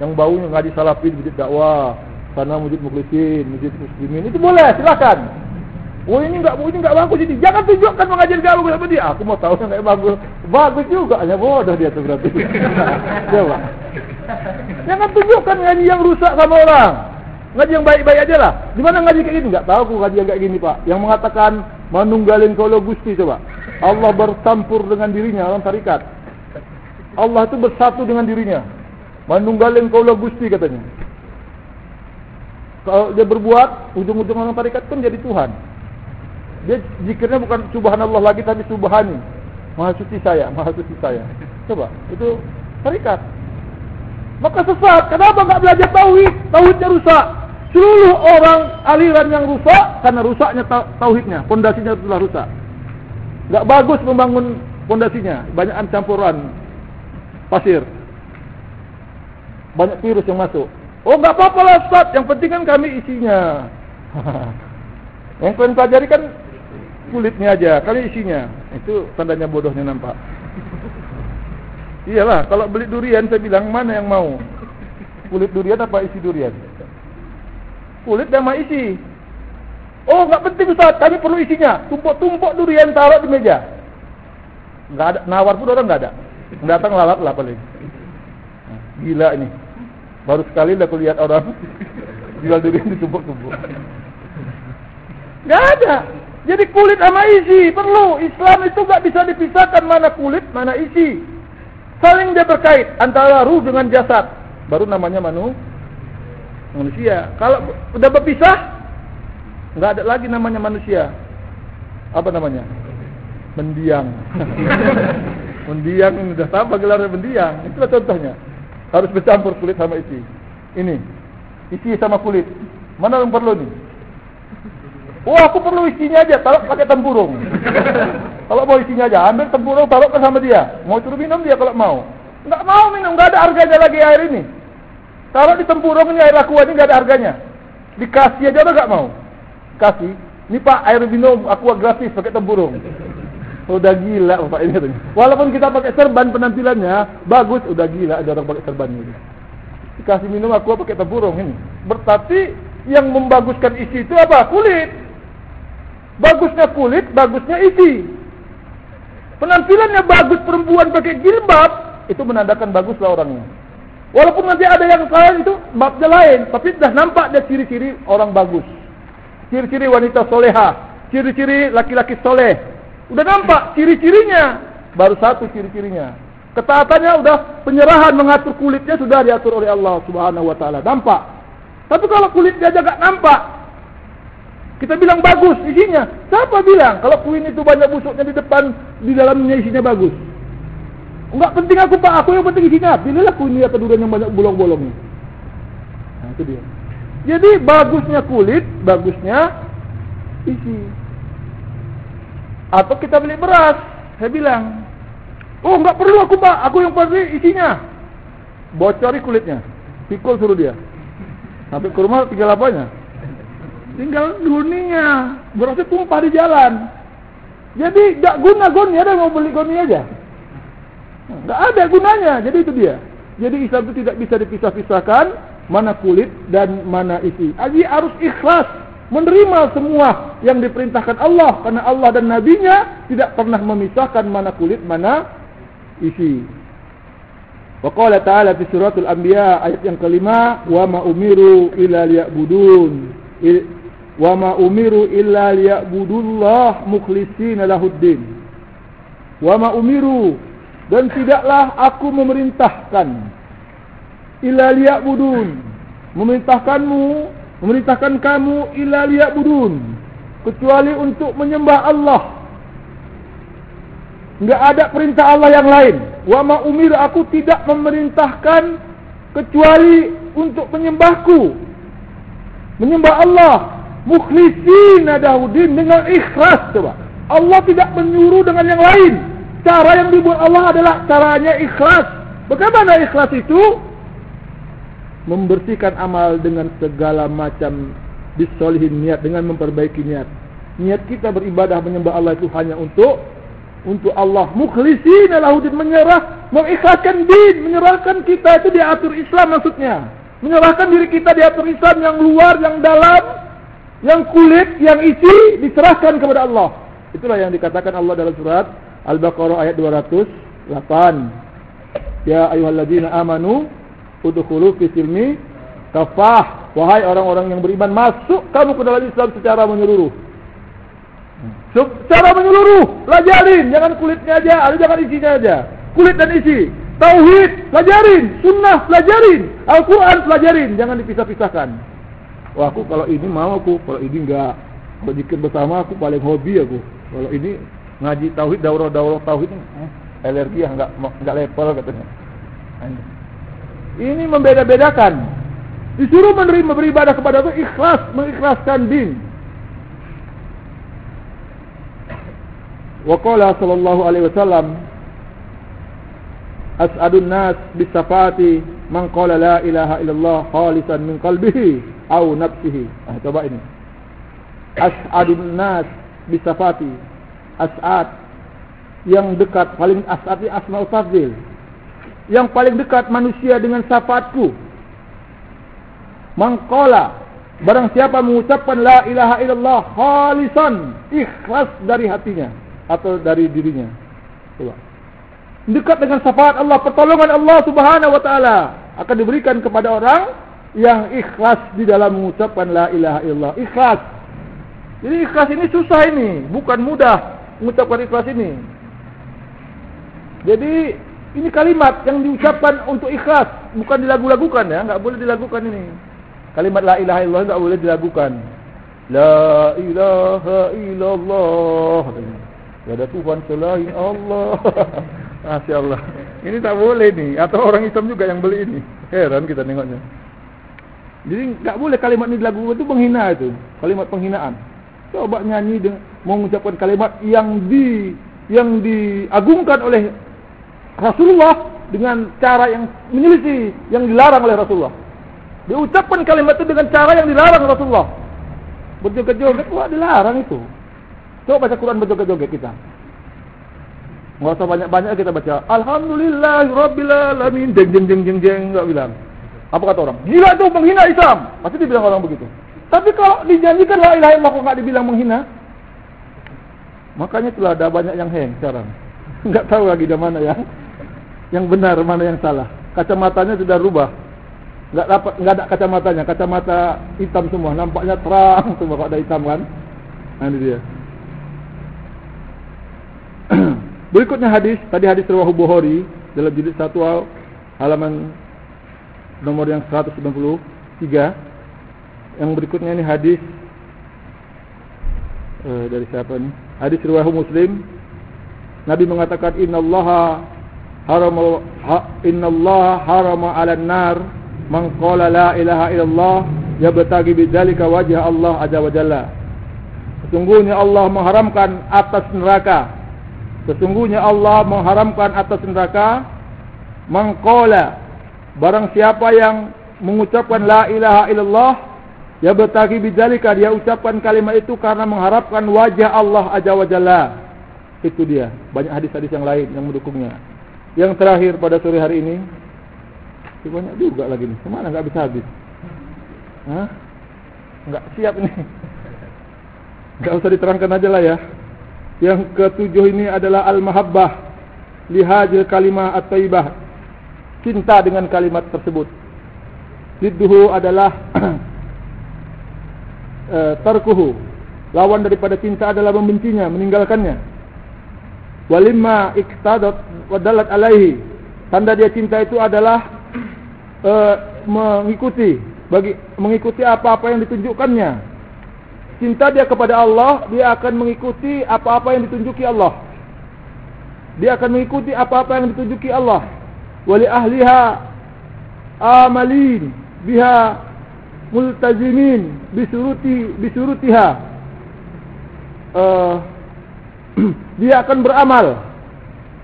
Yang baunya ngaji salafin, masjid dakwah, sana masjid mukhlisin, masjid muslimin. Itu boleh, silakan. Oh ini enggak ini enggak bagus ini. Jangan tunjukkan mengajar enggak bagus sama dia. Aku mau tahu enggak bagus. Bagus juga hanya bodoh dia tu berarti. *laughs* Coba. Jangan tunjukkan ngaji yang rusak sama orang. Ngaji yang baik-baik aja lah. Di mana ngaji kayak gini? Enggak tahu aku ngaji yang kayak gini, Pak. Yang mengatakan menunggalin kalau Gusti coba. Allah bertampur dengan dirinya orang tarikat. Allah itu bersatu dengan dirinya. Menunggalin kaulah Gusti katanya. Kalau dia berbuat, ujung-ujung orang tarikat kan jadi Tuhan. Dia zikirnya bukan subhanallah lagi tapi subhani. Maha suci saya, maha suci saya. Coba, itu tarikat. Maka sesat. Kenapa enggak belajar tauhid? Tauhidnya rusak. Seluruh orang aliran yang rusak karena rusaknya tauhidnya, pondasinya telah rusak. Enggak bagus membangun pondasinya, banyak campuran pasir. Banyak virus yang masuk. Oh enggak apa-apa lah Ustaz, yang penting kan kami isinya. *laughs* yang kalian pelajari kan kulitnya aja, kali isinya. Itu tandanya bodohnya nampak. Iyalah, kalau beli durian saya bilang mana yang mau? Kulit durian apa isi durian? Kulit sama isi. Oh, enggak penting Ustaz, kami perlu isinya. Tumpuk-tumpuk durian taruh di meja. Enggak ada nawar pun orang enggak ada. Datang lalat lah paling. Gila ini. Baru sekali dah aku lihat orang *laughs* jual durian ditumpuk-tumpuk. Enggak ada. Jadi kulit sama isi perlu. Islam itu enggak bisa dipisahkan mana kulit, mana isi. Saling dia berkait antara ruh dengan jasad. Baru namanya manu manusia. Kalau sudah berpisah, enggak ada lagi namanya manusia. Apa namanya? Mendiang. *laughs* mendiang ini sudah sama gelarnya mendiang. Itulah contohnya. Harus bercampur kulit sama isi. Ini. Isi sama kulit. Mana yang perlu nih? Oh aku perlu isinya aja, taruh pakai tempurung. *laughs* kalau mau isinya aja, ambil tempurung taruh ke sama dia. Mau suruh minum dia kalau mau. Enggak mau minum, enggak ada harganya lagi air ini. Kalau di tempurung ini air aqua ini enggak ada harganya. Dikasih aja udah enggak mau. Kasih. Ini Pak air minum aqua gratis pakai tempurung. *laughs* Udah gila Bapak ini katanya. Walaupun kita pakai serban penampilannya bagus, udah gila ada orang pakai serban ini. Dikasih minum aqua pakai tempurung ini. Berarti yang membaguskan isi itu apa? Kulit. Bagusnya kulit, bagusnya isi. Penampilannya bagus perempuan pakai jilbab, itu menandakan baguslah orangnya. Walaupun nanti ada yang salah itu babnya lain, tapi sudah nampak dia ciri-ciri orang bagus. Ciri-ciri wanita soleha, ciri-ciri laki-laki soleh. Sudah nampak ciri-cirinya, baru satu ciri-cirinya. Ketaatannya sudah penyerahan mengatur kulitnya sudah diatur oleh Allah Subhanahu wa taala. Nampak. Tapi kalau kulitnya aja enggak nampak, kita bilang bagus isinya. Siapa bilang kalau kuin itu banyak busuknya di depan, di dalamnya isinya bagus? Enggak penting aku pak, aku yang penting isinya. Pilihlah kuin atau durian yang banyak bolong-bolongnya. Nah itu dia. Jadi bagusnya kulit, bagusnya isi. Atau kita beli beras, saya bilang, oh enggak perlu aku pak, aku yang pasti isinya. Bocori kulitnya, pikul suruh dia. Sampai ke rumah tinggal apanya? Tinggal dunia berarti tumpah di jalan. Jadi tak guna goni ada mau beli goni aja? Tak ada gunanya. Jadi itu dia. Jadi Islam itu tidak bisa dipisah-pisahkan mana kulit dan mana isi. Jadi harus ikhlas menerima semua yang diperintahkan Allah. Karena Allah dan Nabi-Nya tidak pernah memisahkan mana kulit mana isi. Wa qala ta'ala fi suratul anbiya ayat yang kelima wa ma umiru illa liya'budun wa ma umiru illa liya'budullah mukhlishina lahuddin. Wa ma umiru dan tidaklah aku memerintahkan. Illa liya'budun. Memerintahkanmu memerintahkan kamu illa liya'budun. Kecuali untuk menyembah Allah. Enggak ada perintah Allah yang lain. Wa ma umiru aku tidak memerintahkan kecuali untuk menyembahku. Menyembah Allah mukhlisin Daudin dengan ikhlas coba. Allah tidak menyuruh dengan yang lain. Cara yang dibuat Allah adalah caranya ikhlas. Bagaimana ikhlas itu? Membersihkan amal dengan segala macam disolihin niat dengan memperbaiki niat. Niat kita beribadah menyembah Allah itu hanya untuk untuk Allah. Mukhlisin Daudin menyerah, mengikhlaskan din, menyerahkan kita itu diatur Islam maksudnya. Menyerahkan diri kita diatur Islam yang luar, yang dalam, Yang kulit, yang isi diserahkan kepada Allah. Itulah yang dikatakan Allah dalam surat Al-Baqarah ayat 208. Ya ayuhalladzina amanu udkhulu fi silmi kafah. Wahai orang-orang yang beriman, masuk kamu ke dalam Islam secara menyeluruh. Secara menyeluruh, pelajarin, jangan kulitnya aja, ada jangan isinya aja. Kulit dan isi. Tauhid, pelajarin, sunnah, pelajarin, Al-Quran, pelajarin, jangan dipisah-pisahkan. Wah, aku kalau ini mau aku, kalau ini enggak. Kalau jikir bersama aku paling hobi aku. Kalau ini ngaji tauhid, daurah-daurah tauhid eh, alergi yang enggak enggak level katanya. Ini membeda-bedakan. Disuruh menerima beribadah kepada Allah ikhlas, mengikhlaskan din. Wa qala sallallahu alaihi wasallam As'adun nas bisafati man qala la ilaha illallah khalisan min qalbihi aw nafsihi. Ah coba ini. As'adun nas bisafati. As'ad yang dekat paling as'ad asmaul tafdil. Yang paling dekat manusia dengan syafaatku. Man qala barang siapa mengucapkan la ilaha illallah khalisan ikhlas dari hatinya atau dari dirinya. Coba dekat dengan syafaat Allah, pertolongan Allah Subhanahu wa taala akan diberikan kepada orang yang ikhlas di dalam mengucapkan la ilaha illallah. Ikhlas. Jadi ikhlas ini susah ini, bukan mudah mengucapkan ikhlas ini. Jadi ini kalimat yang diucapkan untuk ikhlas, bukan dilagu-lagukan ya, enggak boleh dilagukan ini. Kalimat la ilaha illallah enggak boleh dilagukan. La ilaha illallah. Ya ada Tuhan selain Allah. *laughs* Masya Allah. Ini tak boleh ni. Atau orang Islam juga yang beli ini. Heran kita tengoknya. Jadi tak boleh kalimat ni lagu itu menghina itu. Kalimat penghinaan. Coba nyanyi dengan mengucapkan kalimat yang di yang diagungkan oleh Rasulullah dengan cara yang menyelisih yang dilarang oleh Rasulullah. Diucapkan kalimat itu dengan cara yang dilarang Rasulullah. Berjoget-joget, wah dilarang itu. Coba baca Quran berjoget-joget kita. Usah banyak-banyak kita baca. Alhamdulillah Rabbil Alamin. Jeng, jeng, jeng, jeng, jeng. Enggak bilang. Apa kata orang? Gila itu menghina Islam. Pasti dibilang orang begitu. Tapi kalau dijanjikan la illallah kok enggak dibilang menghina? Makanya telah ada banyak yang hang sekarang. *laughs* Enggak tahu lagi di mana yang yang benar, mana yang salah. Kacamatanya sudah rubah. Enggak dapat enggak ada kacamatanya, kacamata hitam semua. Nampaknya terang semua kalau ada hitam kan. Nah, ini dia. Berikutnya hadis, tadi hadis riwayat Bukhari dalam jilid 1 halaman nomor yang 193. Yang berikutnya ini hadis uh, dari siapa ni? Hadis riwayat Muslim. Nabi mengatakan innallaha harama ha, innallaha harama 'alan nar man qala la ilaha illallah yabtaghi bidzalika wajha Allah azza wa jalla. Sesungguhnya Allah mengharamkan atas neraka Sesungguhnya Allah mengharamkan atas neraka mengkola barang siapa yang mengucapkan la ilaha illallah ya bertagi bidzalika dia ucapkan kalimat itu karena mengharapkan wajah Allah azza wa jalla. Itu dia. Banyak hadis-hadis yang lain yang mendukungnya. Yang terakhir pada sore hari ini banyak juga lagi nih kemana nggak bisa habis? Hah? nggak siap nih *laughs* nggak usah diterangkan aja lah ya yang ketujuh ini adalah al-mahabbah lihajil kalimah at-taibah. Cinta dengan kalimat tersebut. Lidduhu adalah uh, *clears throat* tarkuhu. Lawan daripada cinta adalah membencinya, meninggalkannya. Walimma iktadat wadalat alaihi. Tanda dia cinta itu adalah uh, *clears throat* mengikuti bagi mengikuti apa-apa yang ditunjukkannya cinta dia kepada Allah, dia akan mengikuti apa-apa yang ditunjuki Allah. Dia akan mengikuti apa-apa yang ditunjuki Allah. Wali ahliha amalin biha multazimin bisuruti bisurutiha. Uh, *clears throat* dia akan beramal.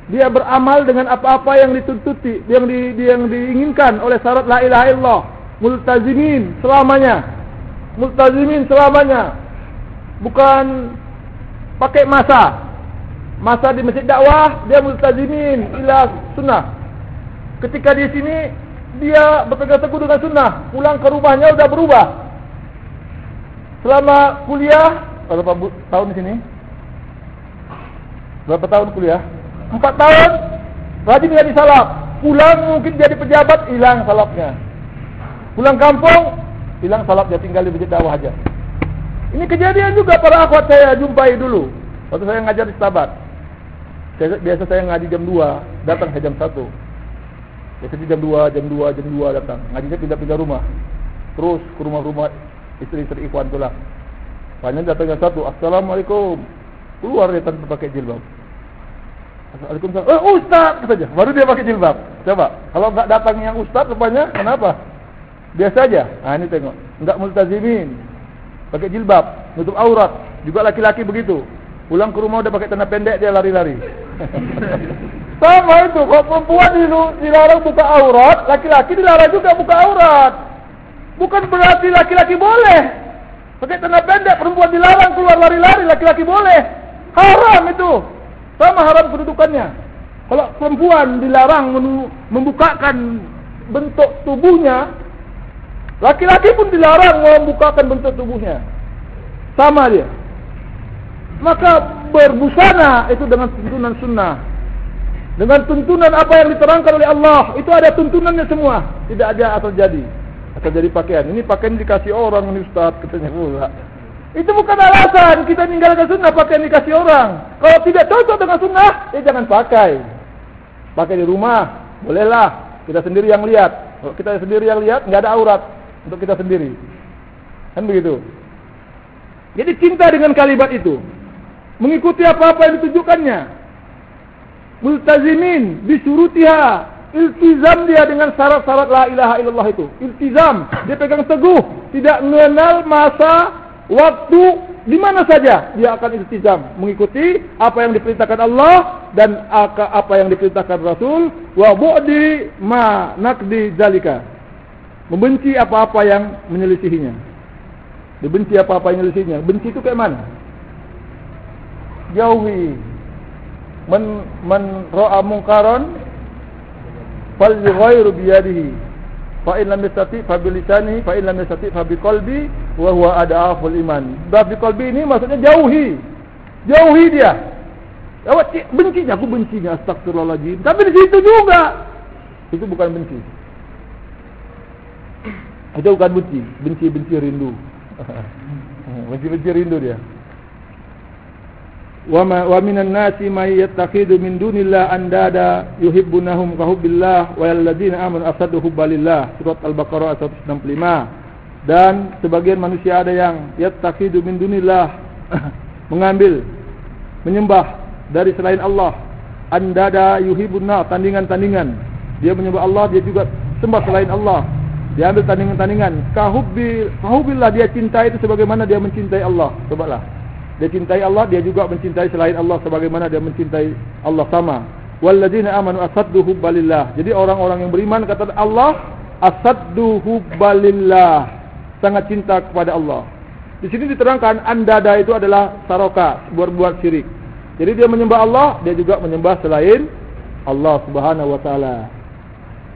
Dia beramal dengan apa-apa yang dituntuti, yang di, yang diinginkan oleh syarat la ilaha illallah. Multazimin selamanya. Multazimin selamanya bukan pakai masa. Masa di masjid dakwah dia multazimin ila sunnah. Ketika di sini dia berpegang teguh dengan sunnah, pulang ke rumahnya sudah berubah. selama kuliah berapa tahun di sini? Berapa tahun kuliah? Empat tahun. Rajin jadi salap. Pulang mungkin jadi pejabat, hilang salapnya. Pulang kampung, hilang salapnya tinggal di masjid dakwah aja. Ini kejadian juga para akhwat saya jumpai dulu. Waktu saya ngajar di Stabat. Biasa saya ngaji jam 2, datang ke jam 1. Biasa jam 2, jam 2, jam 2 datang. Ngajinya pindah-pindah rumah. Terus ke rumah-rumah istri-istri ikhwan itulah. Banyak datang jam 1. Assalamualaikum. Keluar dia tanpa pakai jilbab. Assalamualaikum. Eh ustaz saja. Baru dia pakai jilbab. Coba. Kalau enggak datang yang ustaz rupanya kenapa? Biasa aja. Ah ini tengok. Enggak multazimin. Pakai jilbab, nutup aurat. Juga laki-laki begitu. Pulang ke rumah udah pakai tanah pendek dia lari-lari. *laughs* Sama itu, kalau perempuan dilarang buka aurat, laki-laki dilarang juga buka aurat. Bukan berarti laki-laki boleh. Pakai tanah pendek, perempuan dilarang keluar lari-lari, laki-laki boleh. Haram itu. Sama haram kedudukannya. Kalau perempuan dilarang membukakan bentuk tubuhnya, laki-laki pun dilarang membukakan bentuk tubuhnya. Sama dia. Maka berbusana itu dengan tuntunan sunnah. Dengan tuntunan apa yang diterangkan oleh Allah. Itu ada tuntunannya semua. Tidak ada asal jadi. Asal jadi pakaian. Ini pakaian dikasih orang ini Ustaz. Katanya pula. Itu bukan alasan kita meninggalkan sunnah pakaian dikasih orang. Kalau tidak cocok dengan sunnah, ya jangan pakai. Pakai di rumah. Bolehlah. Kita sendiri yang lihat. Kalau kita sendiri yang lihat, nggak ada aurat. Untuk kita sendiri. Kan begitu. Jadi cinta dengan kalimat itu mengikuti apa-apa yang ditunjukkannya. Multazimin bisurutiha, iltizam dia dengan syarat-syarat la ilaha illallah itu. Iltizam, dia pegang teguh, tidak mengenal masa, waktu, di mana saja dia akan iltizam mengikuti apa yang diperintahkan Allah dan apa yang diperintahkan Rasul wa bu'di ma nakdi zalika. Membenci apa-apa yang menyelisihinya. Dibenci apa-apa yang menyelisihinya. Benci itu kayak mana? jauhi. Man man ra'a munkaran fal yughayyiru bi yadihi fa in lam yastati fa bi lisanihi fa in lam yastati fa bi qalbi wa huwa ad'aful iman. Ba bi qalbi ini maksudnya jauhi. Jauhi dia. Awak bencinya aku bencinya astagfirullahaladzim tapi di situ juga. Itu bukan benci itu bukan benci. Benci benci rindu. *laughs* Benci benci rindu dia. Wa minan nasi may yattakhidu min dunillahi andada yuhibbunahum ka hubbillah wa alladhina amanu asadu hubbalillah. Surat al-baqarah 165 dan sebagian manusia ada yang yattakhidu min dunillah *coughs* mengambil menyembah dari selain Allah. Andada yuhibbunah tandingan-tandingan. Dia menyembah Allah dia juga sembah selain Allah dia ambil tandingan-tandingan ka hubbillah dia cinta itu sebagaimana dia mencintai Allah cobalah dia cintai Allah, dia juga mencintai selain Allah sebagaimana dia mencintai Allah sama. Walladzina amanu asaddu hubbalillah. Jadi orang-orang yang beriman kata Allah asaddu hubbalillah. Sangat cinta kepada Allah. Di sini diterangkan andada itu adalah saroka, buat-buat syirik. Jadi dia menyembah Allah, dia juga menyembah selain Allah Subhanahu wa taala.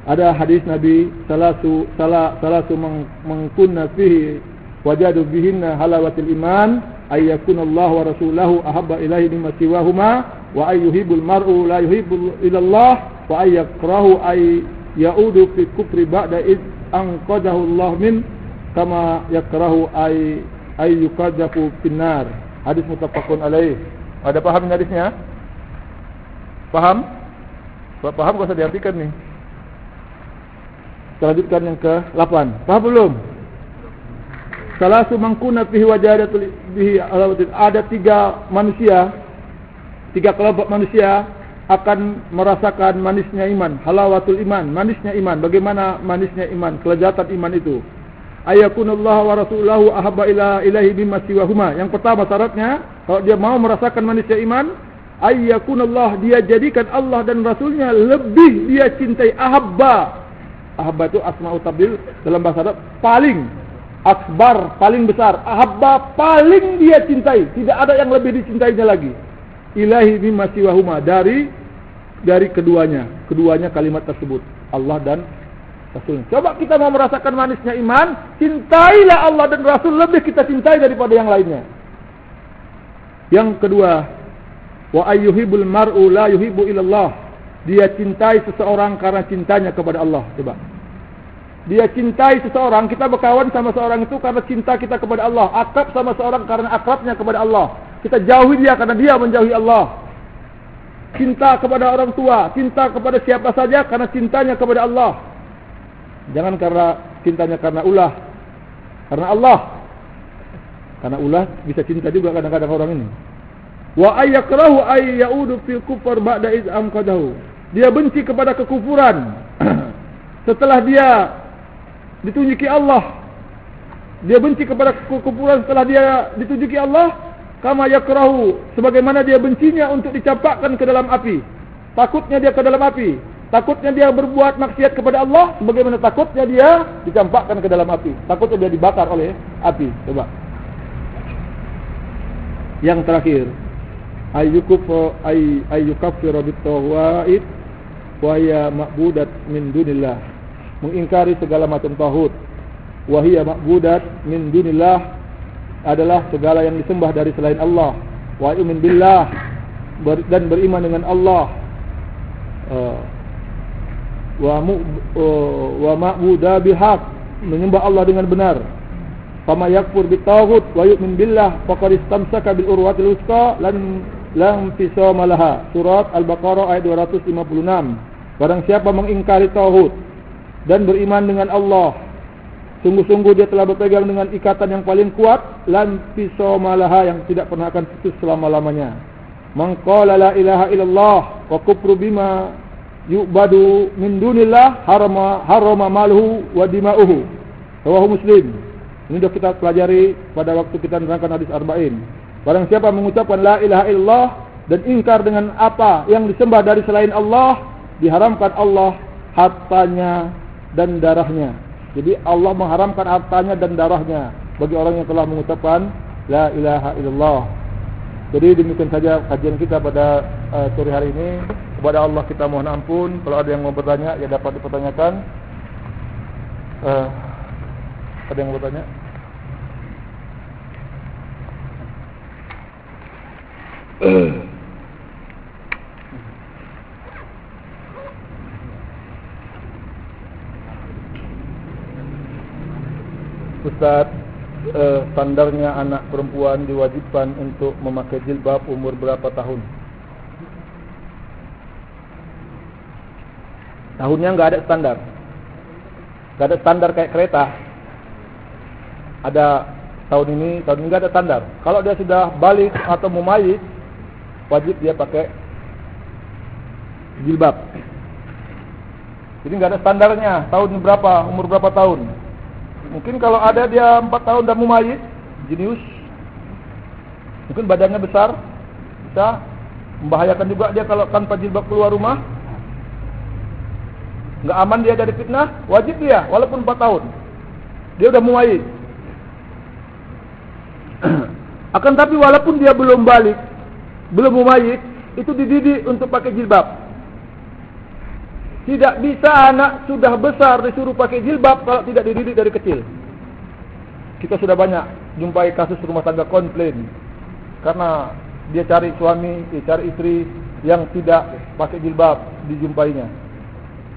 Ada hadis Nabi salasu salah salasu mengkunna fihi wajadu bihinna halawatil iman ay Allah wa rasuluhu ahabba ilahi mimma siwahuma wa ay yuhibbul mar'u la yuhibbu illa Allah wa ay yakrahu ay yaudu fi kufri ba'da id anqadahu Allah min kama yakrahu ay ay yuqadhafu finnar hadis muttafaqun alaih. Ada paham hadisnya? Paham? Paham kau usah diartikan nih Kita lanjutkan yang ke 8 Paham belum? Salah sumangkuna fihi wajadatul bihi ada tiga manusia tiga kelompok manusia akan merasakan manisnya iman halawatul iman manisnya iman. Bagaimana manisnya iman kelezatan iman itu? Ayakunullah wa rasuluhu ahabba ila ilahi bima siwahuma. Yang pertama syaratnya kalau dia mau merasakan manisnya iman ayakunullah dia jadikan Allah dan rasulnya lebih dia cintai ahabba ahabba itu asma'u tabdil dalam bahasa Arab paling akbar paling besar. Ahabba paling dia cintai. Tidak ada yang lebih dicintainya lagi. Ilahi mimma siwahuma. Dari dari keduanya. Keduanya kalimat tersebut. Allah dan Rasul. Coba kita mau merasakan manisnya iman, cintailah Allah dan Rasul lebih kita cintai daripada yang lainnya. Yang kedua, wa ayyuhibul mar'u la yuhibbu illallah. Dia cintai seseorang karena cintanya kepada Allah. Coba. Dia cintai seseorang, kita berkawan sama seorang itu karena cinta kita kepada Allah. Akrab sama seorang karena akrabnya kepada Allah. Kita jauhi dia karena dia menjauhi Allah. Cinta kepada orang tua, cinta kepada siapa saja karena cintanya kepada Allah. Jangan karena cintanya karena ulah. Karena Allah. Karena ulah bisa cinta juga kadang-kadang orang ini. Wa ayyakrahu ay yaudu fil kufr ba'da iz amqadahu. Dia benci kepada kekufuran. *clears throat* setelah dia ditunjuki Allah. Dia benci kepada kekufuran setelah dia ditunjuki Allah. Kama yakrahu sebagaimana dia bencinya untuk dicampakkan ke dalam api. Takutnya dia ke dalam api. Takutnya dia berbuat maksiat kepada Allah sebagaimana takutnya dia dicampakkan ke dalam api. Takutnya dia dibakar oleh api. Coba. Yang terakhir, ayyukuf ay ayyukaffiru bit-tawhid wa hiya ma'budat min dunillah. Mengingkari segala macam tauhid. Wa hiya ma'budat min dunillah adalah segala yang disembah dari selain Allah. Wa yu'min billah dan beriman dengan Allah. Uh, wa mu uh, wa ma'budu bihaq menyembah Allah dengan benar fama yakfur bitaghut wa yu'min billah faqad istamsaka bil urwatil wuthqa lan lam fisama laha surat al-baqarah ayat 256 barang siapa mengingkari tauhid dan beriman dengan Allah sungguh-sungguh dia telah berpegang dengan ikatan yang paling kuat lan fisama laha yang tidak pernah akan putus selama-lamanya. Man qala la ilaha illallah wa kufru bima yu'badu min dunillah harama harama maluhu wa dima'uhu. Rawahu muslim. Ini sudah kita pelajari pada waktu kita menerangkan hadis arba'in. Barang siapa mengucapkan la ilaha illallah dan ingkar dengan apa yang disembah dari selain Allah diharamkan Allah hartanya dan darahnya. Jadi Allah mengharamkan hartanya dan darahnya bagi orang yang telah mengucapkan la ilaha illallah. Jadi demikian saja kajian kita pada uh, sore hari ini. Kepada Allah kita mohon ampun. Kalau ada yang mau bertanya ya dapat dipertanyakan. Uh, ada yang mau bertanya *clears throat* Ustaz uh, standarnya anak perempuan diwajibkan untuk memakai jilbab umur berapa tahun Tahunnya enggak ada standar. Enggak ada standar kayak kereta. Ada tahun ini, tahun ini enggak ada standar. Kalau dia sudah balik atau mumayyiz, wajib dia pakai jilbab. Jadi enggak ada standarnya, tahun berapa, umur berapa tahun. Mungkin kalau ada dia 4 tahun dan mumayyiz, jenius. Mungkin badannya besar, bisa membahayakan juga dia kalau tanpa jilbab keluar rumah nggak aman dia dari fitnah, wajib dia walaupun 4 tahun. Dia udah mulai. Akan tapi walaupun dia belum balik, belum mumayyiz, itu dididik untuk pakai jilbab. Tidak bisa anak sudah besar disuruh pakai jilbab kalau tidak dididik dari kecil. Kita sudah banyak jumpai kasus rumah tangga komplain karena dia cari suami, dia cari istri yang tidak pakai jilbab dijumpainya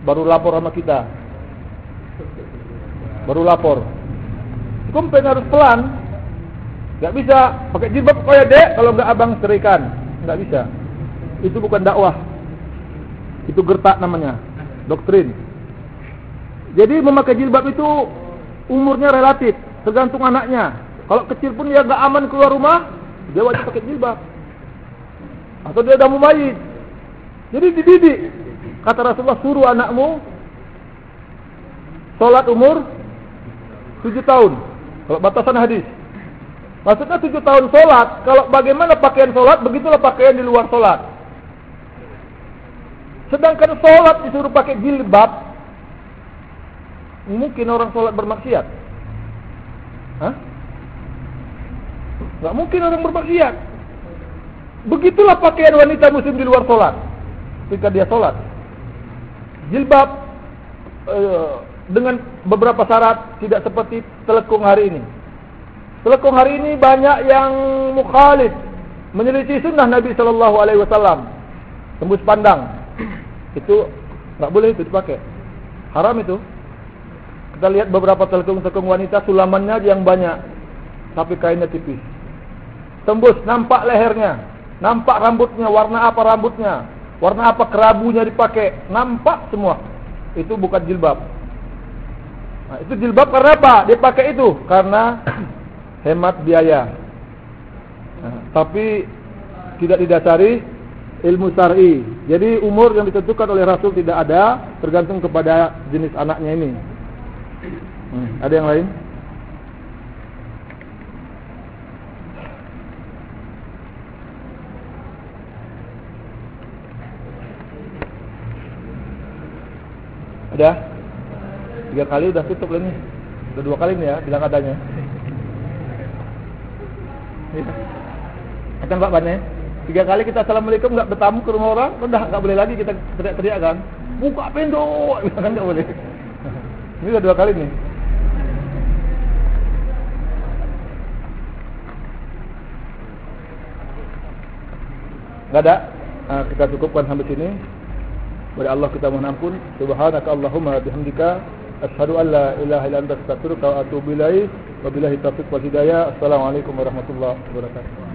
baru lapor sama kita. Baru lapor. Komplain harus pelan. Gak bisa pakai jilbab kau ya dek kalau nggak abang serikan. Gak bisa. Itu bukan dakwah. Itu gertak namanya. Doktrin. Jadi memakai jilbab itu umurnya relatif. Tergantung anaknya. Kalau kecil pun dia nggak aman keluar rumah, dia wajib pakai jilbab. Atau dia dah mumayid. Jadi dididik. Kata Rasulullah suruh anakmu Solat umur tujuh tahun Kalau batasan hadis Maksudnya tujuh tahun solat Kalau bagaimana pakaian solat Begitulah pakaian di luar solat Sedangkan solat disuruh pakai jilbab Mungkin orang solat bermaksiat Hah? Gak mungkin orang bermaksiat Begitulah pakaian wanita muslim di luar solat Ketika dia solat jilbab uh, dengan beberapa syarat tidak seperti telekung hari ini. Telekung hari ini banyak yang mukhalif menyelisih sunnah Nabi sallallahu alaihi wasallam. Tembus pandang. Itu enggak boleh itu dipakai. Haram itu. Kita lihat beberapa telekung-telekung wanita sulamannya yang banyak tapi kainnya tipis. Tembus nampak lehernya, nampak rambutnya, warna apa rambutnya, warna apa kerabunya dipakai, nampak semua. Itu bukan jilbab. Nah, itu jilbab karena apa? Dia pakai itu karena *clears throat* hemat biaya. Nah, tapi tidak didasari ilmu syar'i. Jadi umur yang ditentukan oleh Rasul tidak ada, tergantung kepada jenis anaknya ini. Hmm, ada yang lain? Ada? Tiga kali udah tutup ini. Udah dua kali nih ya bilang adanya. Akan Pak Bane. Tiga kali kita assalamualaikum nggak bertamu ke rumah orang, udah nggak boleh lagi kita teriak-teriak kan. Buka pintu, *laughs* kan nggak boleh. *laughs* Ini udah dua kali nih. Gak ada. Nah, kita cukupkan sampai sini. Pada Allah kita mohon ampun. Subhanaka Allahumma bihamdika Ashhadu an la ilaha illa anta astaghfiruka wa atubu ilaik. Wabillahi taufiq wal hidayah. Assalamualaikum warahmatullahi wabarakatuh.